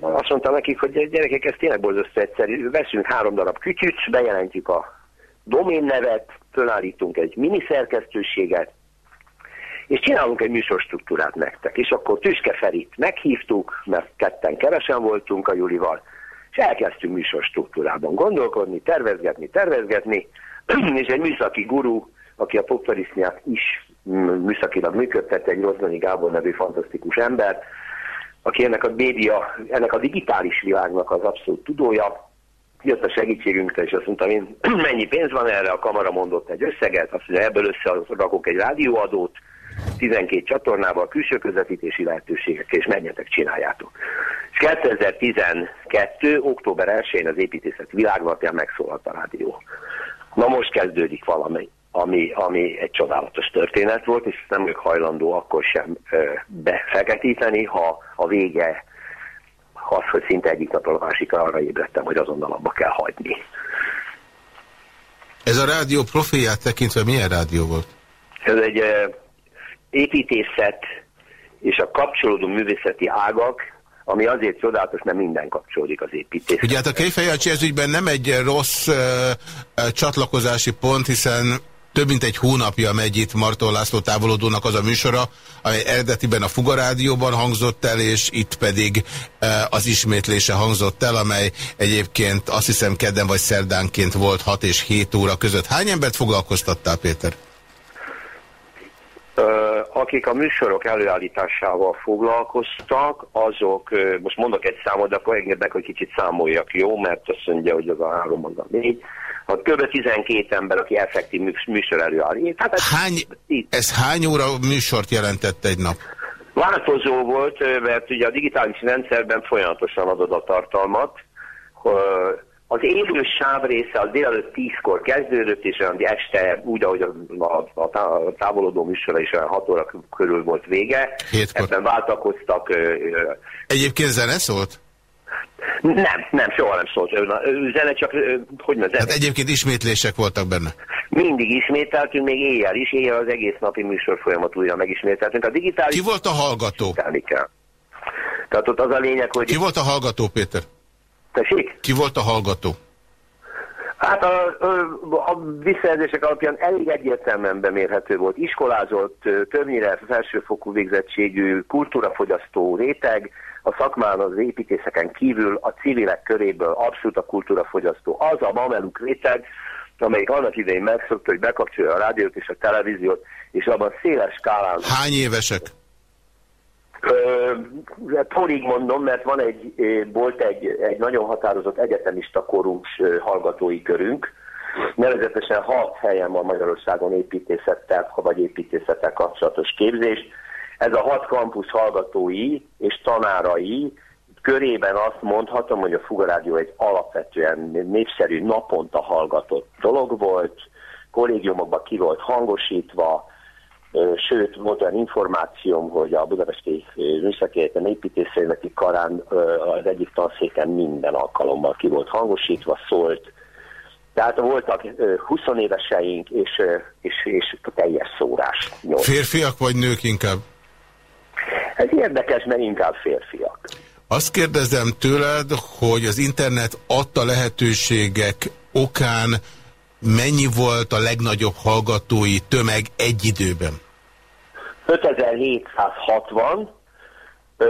azt mondtam nekik, hogy gyerekek, ez tényleg borzasztó egyszerű. Veszünk három darab kütyüt, bejelentjük a domén nevet, fölállítunk egy mini szerkesztőséget, és csinálunk egy műsorstruktúrát nektek. És akkor Tüske Ferit meghívtuk, mert ketten kevesen voltunk a Julival, és elkezdtünk műsorstruktúrában gondolkodni, tervezgetni, tervezgetni, és egy műszaki guru, aki a Poptariszniát is műszakilag működtet, egy Rozdani Gábor nevű fantasztikus ember, aki ennek a média, ennek a digitális világnak az abszolút tudója, jött a segítségünkre, és azt mondtam én, mennyi pénz van erre, a kamera mondott egy összeget, azt mondja, ebből összerakok egy rádióadót, 12 csatornával, külső közvetítési lehetőségek, és menjetek, csináljátok. És 2012. október 1-én az építészet világnapján megszólalt a rádió. Na most kezdődik valami, ami, ami egy csodálatos történet volt, és nem vagyok hajlandó akkor sem ö, befeketíteni, ha a vége az, hogy szinte egyik napról a másikra arra ébredtem, hogy azonnal abba kell hagyni. Ez a rádió profilját tekintve milyen rádió volt? Ez egy építészet és a kapcsolódó művészeti ágak, ami azért csodálatos, mert minden kapcsolódik az építés. Ugye hát a Kejfejancsi ez ügyben nem egy rossz uh, uh, csatlakozási pont, hiszen több mint egy hónapja megy itt Marton László távolodónak az a műsora, amely eredetiben a Fuga Rádióban hangzott el, és itt pedig uh, az ismétlése hangzott el, amely egyébként azt hiszem kedden vagy szerdánként volt 6 és 7 óra között. Hány embert foglalkoztattál, Péter? Akik a műsorok előállításával foglalkoztak, azok, most mondok egy számot, de akkor engednek, hogy kicsit számoljak, jó? Mert azt mondja, hogy az a három, az a négy. Hát kb. 12 ember, aki effektív műsor előállít. Hát ez, hány, ez hány óra műsort jelentett egy nap? Változó volt, mert ugye a digitális rendszerben folyamatosan adod a tartalmat, az élő sáv része az délelőtt tízkor kezdődött, és olyan este úgy, ahogy a, a, a távolodó műsora is olyan hat óra körül volt vége. Hétkor. Ebben váltakoztak. Ö, ö, Egyébként zene szólt? Nem, nem, soha nem szólt. Zene csak, hogy mondjam, Hát egyébként ismétlések voltak benne. Mindig ismételtünk, még éjjel is, éjjel az egész napi műsor folyamat újra megismételtünk. A digitális... Ki volt a hallgató? Kell. Tehát ott az a lényeg, hogy... Ki volt a hallgató, Péter? Tessék? Ki volt a hallgató? Hát a, a, visszajelzések alapján elég egyértelműen bemérhető volt. Iskolázott, többnyire felsőfokú végzettségű kultúrafogyasztó réteg, a szakmán az építészeken kívül a civilek köréből abszolút a kultúrafogyasztó. Az a mameluk réteg, amelyik annak idején megszokta, hogy bekapcsolja a rádiót és a televíziót, és abban széles skálán... Hány évesek? Torig mondom, mert van egy, volt egy, egy nagyon határozott egyetemista korús hallgatói körünk, nevezetesen hat helyen van Magyarországon építészettel, vagy építészettel kapcsolatos képzés. Ez a hat kampusz hallgatói és tanárai körében azt mondhatom, hogy a Fugarádió egy alapvetően népszerű naponta hallgatott dolog volt, kollégiumokban ki volt hangosítva, Sőt, volt olyan információm, hogy a Budapesti Műszaki Egyetem építészeti karán az egyik tanszéken minden alkalommal ki volt hangosítva, szólt. Tehát voltak 20 éveseink és, és, és teljes szórás. Nyolc. Férfiak vagy nők inkább? Ez érdekes, mert inkább férfiak. Azt kérdezem tőled, hogy az internet adta lehetőségek okán mennyi volt a legnagyobb hallgatói tömeg egy időben? 5760,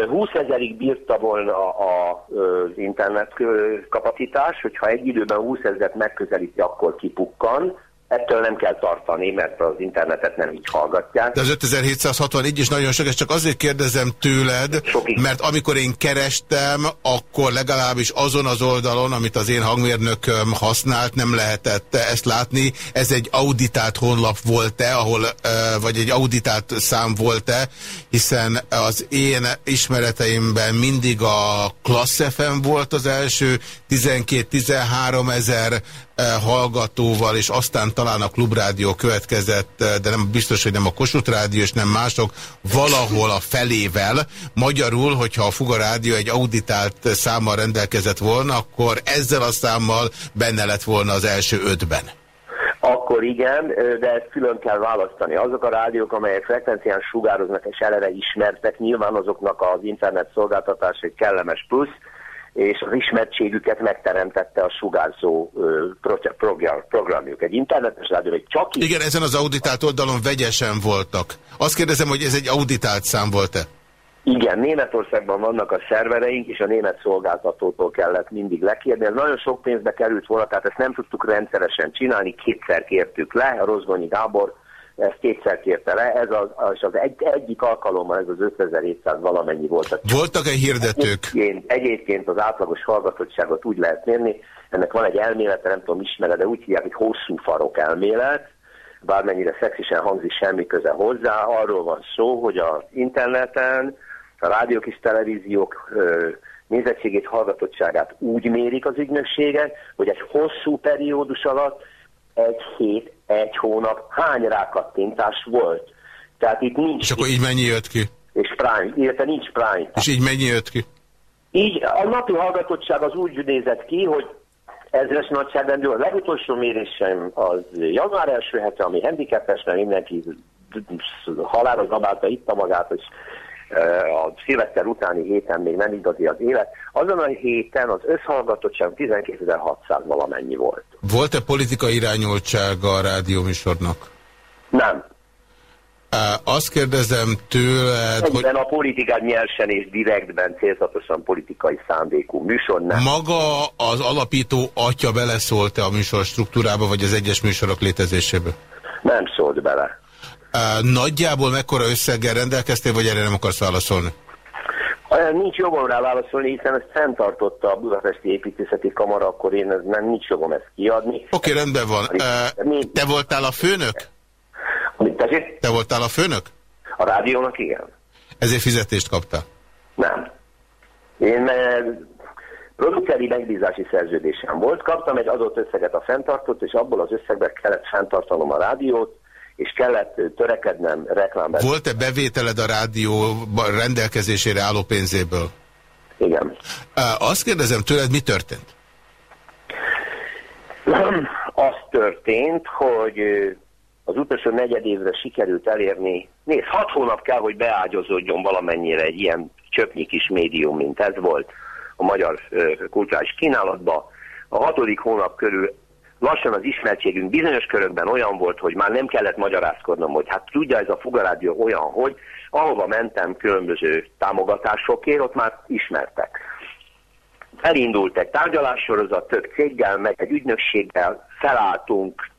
20 ezerig bírta volna az internet kapacitás, hogyha egy időben 20 ezeret megközelíti, akkor kipukkan. Ettől nem kell tartani, mert az internetet nem így hallgatják. De az 5761 is nagyon sok, ezt csak azért kérdezem tőled, Sokig. mert amikor én kerestem, akkor legalábbis azon az oldalon, amit az én hangmérnököm használt, nem lehetett ezt látni. Ez egy auditált honlap volt-e, ahol, vagy egy auditált szám volt-e, hiszen az én ismereteimben mindig a Class FM volt az első, 12-13 ezer hallgatóval, és aztán talán a klubrádió következett, de nem biztos, hogy nem a Kossuth Rádió, és nem mások, valahol a felével. Magyarul, hogyha a Fuga Rádió egy auditált számmal rendelkezett volna, akkor ezzel a számmal benne lett volna az első ötben. Igen, de ezt külön kell választani. Azok a rádiók, amelyek frekvencián sugároznak és eleve ismertek, nyilván azoknak az internet szolgáltatás egy kellemes plusz, és az ismertségüket megteremtette a sugárzó program, programjuk. Egy internetes rádió, egy csak... Igen, ezen az auditált oldalon vegyesen voltak. Azt kérdezem, hogy ez egy auditált szám volt-e? Igen, Németországban vannak a szervereink, és a német szolgáltatótól kellett mindig lekérni. Ez nagyon sok pénzbe került volna, tehát ezt nem tudtuk rendszeresen csinálni, kétszer kértük le, a Rozgonyi Gábor ezt kétszer kérte le, ez az, az, az egy, egyik alkalommal ez az 5700 valamennyi volt. Voltak-e hirdetők? Egyébként, egyébként az átlagos hallgatottságot úgy lehet mérni, ennek van egy elmélete, nem tudom ismered, de úgy hívják, hogy hosszú farok elmélet, bármennyire szexisen hangzik, semmi köze hozzá, arról van szó, hogy az interneten a rádiók és televíziók nézettségét, hallgatottságát úgy mérik az ügynökségek, hogy egy hosszú periódus alatt egy hét, egy hónap hány rákattintás volt. Tehát itt nincs... És akkor így mennyi jött ki? És prime, illetve nincs prime. És így mennyi jött ki? Így a napi hallgatottság az úgy nézett ki, hogy ezres nagyságrendű, a legutolsó mérésem az január első hete, ami handicapes, mert mindenki halára zabálta, itta magát, és a szilveszter utáni héten még nem igazi az élet. Azon a héten az összhallgatottság 12.600 valamennyi volt. Volt-e politikai irányultsága a rádióműsornak? Nem. Azt kérdezem tőled, Egyben hogy... a politikát nyersen és direktben célzatosan politikai szándékú műsor nem. Maga az alapító atya beleszólt-e a műsor struktúrába, vagy az egyes műsorok létezésébe? Nem szólt bele. Nagyjából mekkora összeggel rendelkeztél, vagy erre nem akarsz válaszolni? Nincs jogom rá válaszolni, hiszen ezt fenntartotta a Budapesti Építészeti Kamara, akkor én nem nincs jogom ezt kiadni. Oké, okay, rendben van. Te voltál a főnök? Te voltál a főnök? A rádiónak igen. Ezért fizetést kaptál? Nem. Én produceri megbízási szerződésem volt, kaptam egy adott összeget a fenntartott, és abból az összegben kellett fenntartanom a rádiót, és kellett törekednem reklámban. Volt-e bevételed a rádió rendelkezésére álló pénzéből? Igen. Azt kérdezem tőled, mi történt? Az történt, hogy az utolsó negyed évre sikerült elérni, nézd, hat hónap kell, hogy beágyazódjon valamennyire egy ilyen csöpnyi kis médium, mint ez volt a magyar kulturális kínálatba. A hatodik hónap körül lassan az ismertségünk bizonyos körökben olyan volt, hogy már nem kellett magyarázkodnom, hogy hát tudja ez a Fugarádió olyan, hogy ahova mentem különböző támogatásokért, ott már ismertek. Elindult egy tárgyalássorozat több céggel, meg egy ügynökséggel, felálltunk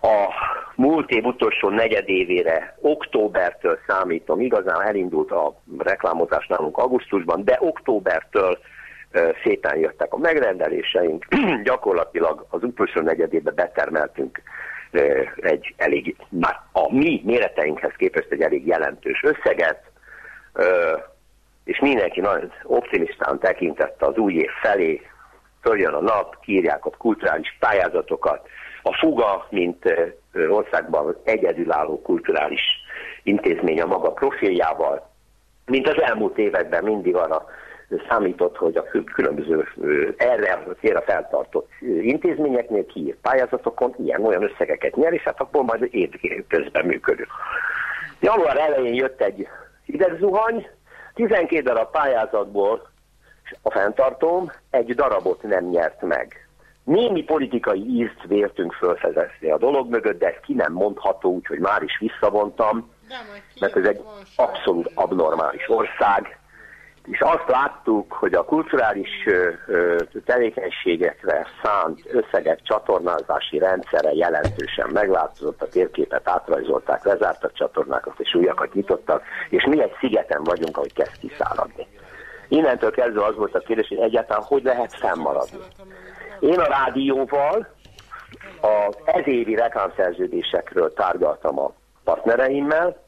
a múlt év utolsó negyedévére, októbertől számítom, igazán elindult a reklámozás nálunk augusztusban, de októbertől szépen jöttek a megrendeléseink, gyakorlatilag az utolsó negyedébe betermeltünk egy elég, már a mi méreteinkhez képest egy elég jelentős összeget, és mindenki nagyon optimistán tekintette az új év felé, följön a nap, kírják a kulturális pályázatokat, a FUGA, mint országban egyedülálló kulturális intézmény a maga profiljával, mint az elmúlt években mindig arra számított, hogy a különböző erre a célra feltartott intézményeknél kiír pályázatokon ilyen-olyan összegeket nyer, és hát akkor majd év közben működünk. Január elején jött egy hidegzuhany, 12 darab pályázatból a fenntartóm egy darabot nem nyert meg. Némi politikai ízt véltünk fölfedezni a dolog mögött, de ez ki nem mondható, úgyhogy már is visszavontam, mert ez egy abszolút abnormális ország, és azt láttuk, hogy a kulturális tevékenységekre szánt összegek csatornázási rendszere jelentősen megváltozott, a térképet átrajzolták, lezártak csatornákat és újakat nyitottak, és mi egy szigeten vagyunk, ahogy kezd kiszáradni. Innentől kezdve az volt a kérdés, hogy egyáltalán hogy lehet fennmaradni. Én a rádióval az ezévi reklámszerződésekről tárgyaltam a partnereimmel,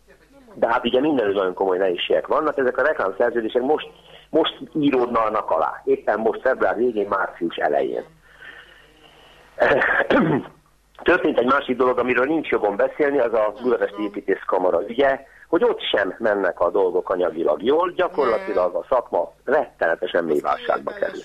de hát ugye mindenütt nagyon komoly nehézségek vannak, ezek a reklámszerződések most, most íródnak alá, éppen most február végén, március elején. Történt egy másik dolog, amiről nincs jogom beszélni, az a Budapesti Építészkamara ügye, hogy ott sem mennek a dolgok anyagilag jól, gyakorlatilag a szakma rettenetesen mély válságba kerül.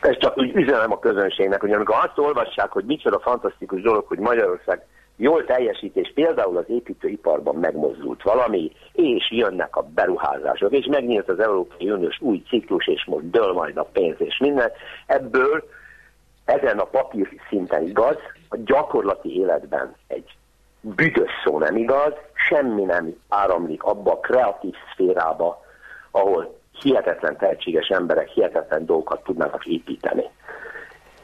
Ez csak úgy üzenem a közönségnek, hogy amikor azt olvassák, hogy micsoda fantasztikus dolog, hogy Magyarország jól teljesítés, például az építőiparban megmozdult valami, és jönnek a beruházások, és megnyílt az Európai Uniós új ciklus, és most dől majd a pénz, és minden. Ebből ezen a papír szinten igaz, a gyakorlati életben egy büdös szó nem igaz, semmi nem áramlik abba a kreatív szférába, ahol hihetetlen tehetséges emberek hihetetlen dolgokat tudnának építeni.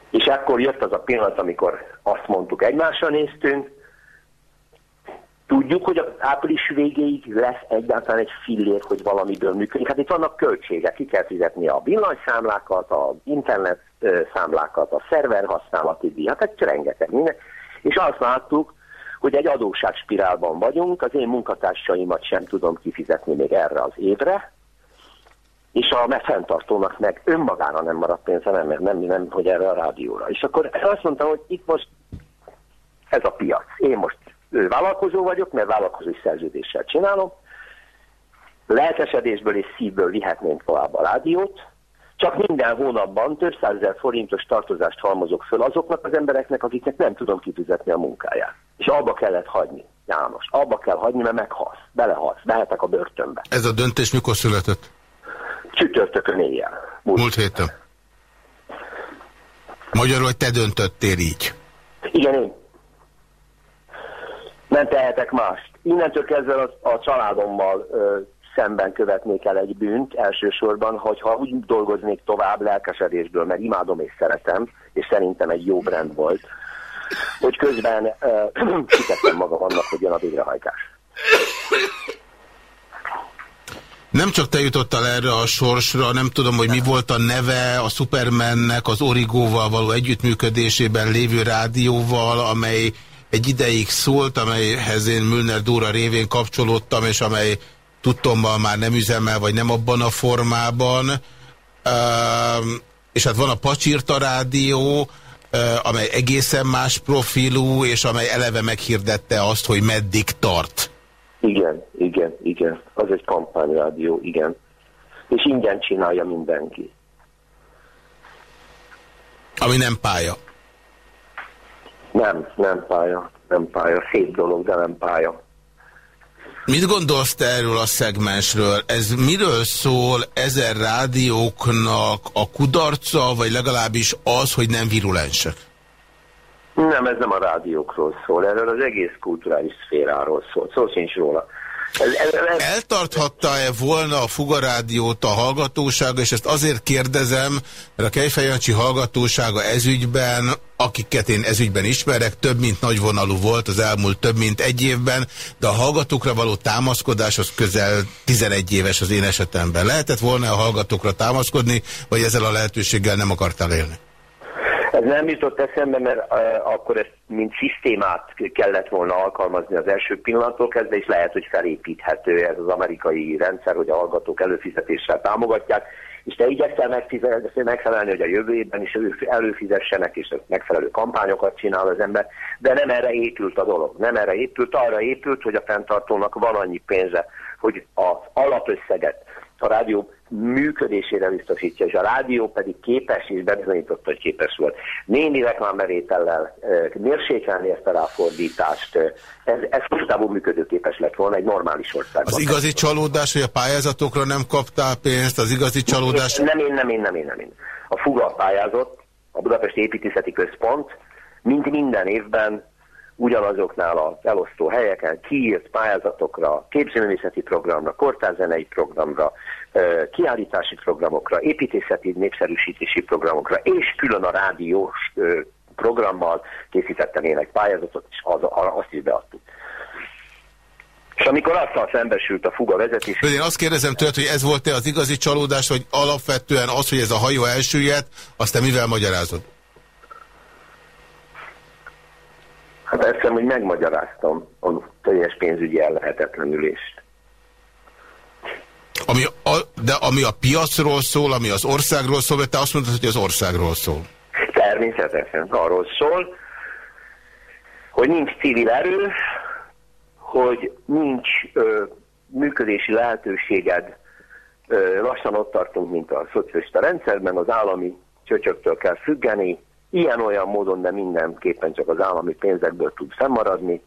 És akkor jött az a pillanat, amikor azt mondtuk, egymásra néztünk, Tudjuk, hogy az április végéig lesz egyáltalán egy fillér, hogy valamiből működik. Hát itt vannak költségek, ki kell fizetni a villanyszámlákat, a internet számlákat, a szerver használati díjat, hát rengeteg minden. És azt láttuk, hogy egy adósságspirálban vagyunk, az én munkatársaimat sem tudom kifizetni még erre az évre, és a fenntartónak meg önmagára nem maradt pénze, nem, nem, nem, hogy erre a rádióra. És akkor azt mondtam, hogy itt most ez a piac. Én most vállalkozó vagyok, mert vállalkozói szerződéssel csinálom, lelkesedésből és szívből vihetnénk tovább a rádiót, csak minden hónapban több százezer forintos tartozást halmozok föl azoknak az embereknek, akiknek nem tudom kifizetni a munkáját. És abba kellett hagyni, János. Abba kell hagyni, mert meghalsz, belehalsz, behetek a börtönbe. Ez a döntés mikor született? Csütörtökön éjjel. Múlt, Múlt héten. Magyarul, hogy te döntöttél így. Igen, én nem tehetek mást. Innentől kezdve a, a családommal ö, szemben követnék el egy bűnt elsősorban, hogyha úgy dolgoznék tovább lelkesedésből, mert imádom és szeretem, és szerintem egy jó brand volt, hogy közben kitettem magam annak, hogy jön a végrehajtás. Nem csak te jutottál erre a sorsra, nem tudom, hogy mi volt a neve a Supermannek az Origóval való együttműködésében lévő rádióval, amely egy ideig szólt, amelyhez én Mülner Dóra révén kapcsolódtam, és amely tudtommal már nem üzemel, vagy nem abban a formában. És hát van a Pacsirta Rádió, amely egészen más profilú, és amely eleve meghirdette azt, hogy meddig tart. Igen, igen, igen. Az egy kampányrádió, igen. És ingyen csinálja mindenki. Ami nem pálya. Nem, nem pálya, nem pálya. Szép dolog, de nem pálya. Mit gondolsz te erről a szegmensről? Ez miről szól ezer rádióknak a kudarca, vagy legalábbis az, hogy nem virulensek? Nem, ez nem a rádiókról szól, erről az egész kulturális szféráról szól, szó sincs róla. Eltarthatta-e volna a Fugarádiót a hallgatósága, és ezt azért kérdezem, mert a Kejfejancsi hallgatósága ezügyben, akiket én ezügyben ismerek, több mint nagyvonalú volt az elmúlt több mint egy évben, de a hallgatókra való támaszkodás az közel 11 éves az én esetemben. Lehetett volna a hallgatókra támaszkodni, vagy ezzel a lehetőséggel nem akartál élni? Ez nem jutott eszembe, mert akkor ezt mint szisztémát kellett volna alkalmazni az első pillanattól kezdve, és lehet, hogy felépíthető ez az amerikai rendszer, hogy a hallgatók előfizetéssel támogatják, és te igyekszel megfelelni, hogy a jövő évben is előfizessenek, és megfelelő kampányokat csinál az ember, de nem erre épült a dolog. Nem erre épült, arra épült, hogy a fenntartónak van annyi pénze, hogy az alapösszeget a rádió működésére biztosítja, és a rádió pedig képes, és bebizonyította, hogy képes volt némi reklámbevétellel mérsékelni ezt a ráfordítást. Ez, ez hosszú működőképes lett volna egy normális országban. Az igazi csalódás, hogy a pályázatokra nem kaptál pénzt, az igazi csalódás... Nem én, nem én, nem én, nem én. A FUGA pályázott, a Budapesti Építészeti Központ, mint minden évben ugyanazoknál a elosztó helyeken kiírt pályázatokra, képzőművészeti programra, kortárzenei programra, kiállítási programokra, építészeti népszerűsítési programokra, és külön a rádiós programmal készítettem én egy pályázatot, és az, azt is beadtuk. És amikor aztán szembesült a fuga vezetés... Én azt kérdezem tőled, hogy ez volt-e az igazi csalódás, hogy alapvetően az, hogy ez a hajó elsüllyedt, azt te mivel magyarázod? Hát hiszem, hogy megmagyaráztam a teljes pénzügyi ellehetetlenülést. Ami a, de ami a piacról szól, ami az országról szól, te azt mondtad, hogy az országról szól. Természetesen arról szól, hogy nincs civil erő, hogy nincs ö, működési lehetőséged, ö, lassan ott tartunk, mint a szocialista rendszerben, az állami csöcsöktől kell függeni, ilyen-olyan módon, de mindenképpen csak az állami pénzekből tud fennmaradni.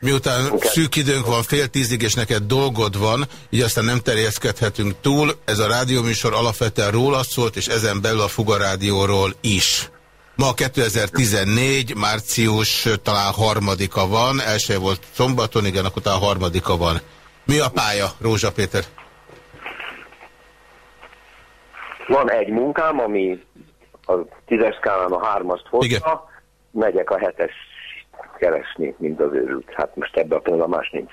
Miután szűk időnk van, fél tízig, és neked dolgod van, így aztán nem terjeszkedhetünk túl. Ez a rádióműsor alapvetően róla szólt, és ezen belül a Fugarádióról is. Ma 2014, március talán harmadika van, első volt szombaton, igen, akkor talán harmadika van. Mi a pálya, Rózsa Péter? Van egy munkám, ami a tízes skálán a hármast hozta, megyek a hetes keresni, mint az őrült. Hát most ebben a pillanatban más nincs.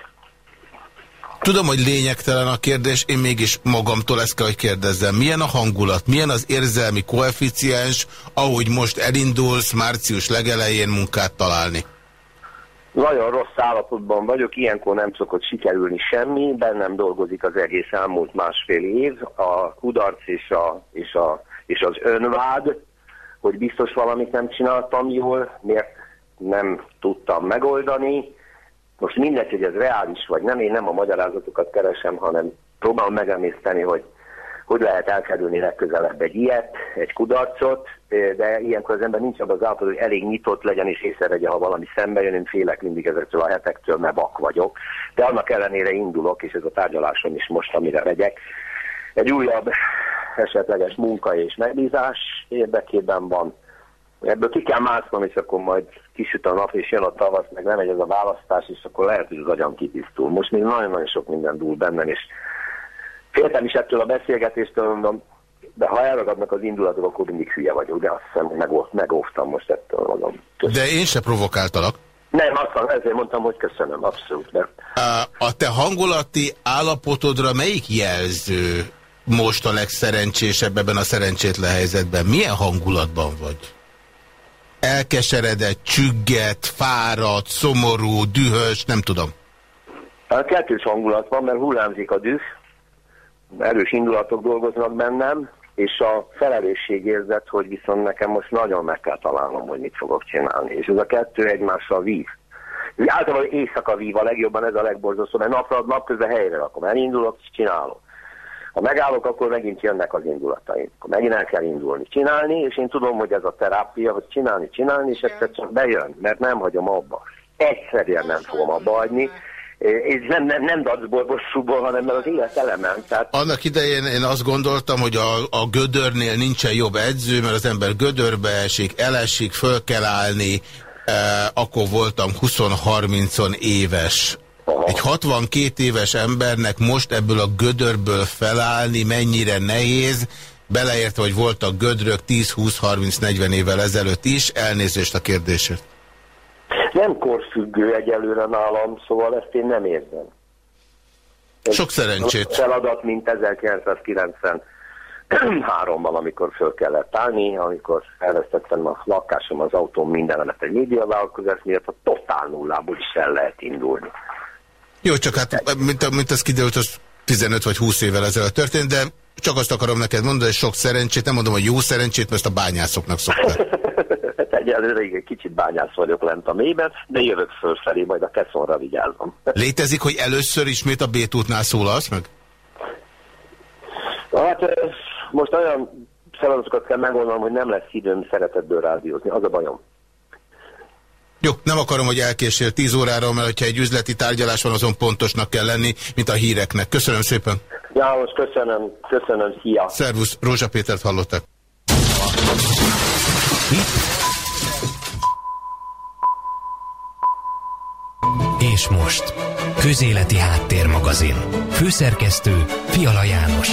Tudom, hogy lényegtelen a kérdés, én mégis magamtól ezt kell, hogy kérdezzem. Milyen a hangulat, milyen az érzelmi koeficiens, ahogy most elindulsz március legelején munkát találni? Nagyon rossz állapotban vagyok, ilyenkor nem szokott sikerülni semmi, bennem dolgozik az egész elmúlt másfél év, a kudarc és, a, és, a, és az önvád, hogy biztos valamit nem csináltam jól, miért nem tudtam megoldani. Most mindegy, hogy ez reális vagy nem, én nem a magyarázatokat keresem, hanem próbálom megemészteni, hogy hogy lehet elkerülni legközelebb egy ilyet, egy kudarcot, de ilyenkor az ember nincs abban az állapotban, hogy elég nyitott legyen és észrevegye, ha valami szembe jön, én félek mindig ezektől a hetektől, mert vak vagyok. De annak ellenére indulok, és ez a tárgyalásom is most, amire megyek. Egy újabb esetleges munka és megbízás érdekében van. Ebből ki kell másznom, és akkor majd kisüt a nap, és jön a tavasz, meg nem megy ez a választás, és akkor lehet, hogy az agyam kitisztul. Most még nagyon-nagyon sok minden dúl bennem, és féltem is ettől a beszélgetéstől, mondom, de ha elragadnak az indulatok, akkor mindig hülye vagyok, de azt hiszem megóvtam most ettől magam. Köszönöm. De én se provokáltalak. Nem, azt ezért mondtam, hogy köszönöm, abszolút. De... A te hangulati állapotodra melyik jelző most a legszerencsésebb ebben a szerencsétlen helyzetben? Milyen hangulatban vagy? Elkeseredett, csügget, fáradt, szomorú, dühös, nem tudom. A kettős hangulat van, mert hullámzik a düh, erős indulatok dolgoznak bennem, és a felelősségérzet, hogy viszont nekem most nagyon meg kell találnom, hogy mit fogok csinálni. És ez a kettő egymással vív. Általában éjszaka vív a legjobban, ez a legborzasztóbb, mert napra, napközben helyre rakom. Elindulok, csinálok. Ha megállok, akkor megint jönnek az indulataim. Akkor megint el kell indulni, csinálni, és én tudom, hogy ez a terápia, hogy csinálni, csinálni, és egyszer csak bejön, mert nem hagyom abba. Egyszerűen nem fogom abba hagyni, és nem, nem, nem dacból, bosszúból, hanem mert az élet elemen. Tehát... Annak idején én azt gondoltam, hogy a, a gödörnél nincsen jobb edző, mert az ember gödörbe esik, elesik, föl kell állni, e, akkor voltam 20-30 éves. Aha. Egy 62 éves embernek most ebből a gödörből felállni mennyire nehéz, beleértve, hogy voltak gödrök 10-20-30-40 évvel ezelőtt is, elnézést a kérdésért nem korfüggő egyelőre nálam, szóval ezt én nem érzem. Sok szerencsét. Feladat, mint 1993-ban, amikor föl kellett állni, amikor elvesztettem a lakásom, az autóm, mindenemet egy médiavállalkozás miatt, a totál nullából is el lehet indulni. Jó, csak hát, mint, mint ez kiderült, az 15 vagy 20 évvel ezelőtt történt, de csak azt akarom neked mondani, hogy sok szerencsét, nem mondom, hogy jó szerencsét, mert ezt a bányászoknak szokták. egyelőre egy kicsit bányász vagyok lent a mélyben, de jövök fölfelé, majd a keszonra vigyázom. Létezik, hogy először ismét a B-tútnál szólalsz meg? Hát most olyan feladatokat kell megoldanom, hogy nem lesz időm szeretetből rádiózni, az a bajom. Jó, nem akarom, hogy elkésél 10 órára, mert ha egy üzleti tárgyalás van, azon pontosnak kell lenni, mint a híreknek. Köszönöm szépen. János, köszönöm, köszönöm, szia. Szervusz, Rózsa Pétert hallottak. És most, Közéleti Háttérmagazin. Főszerkesztő Fiala János.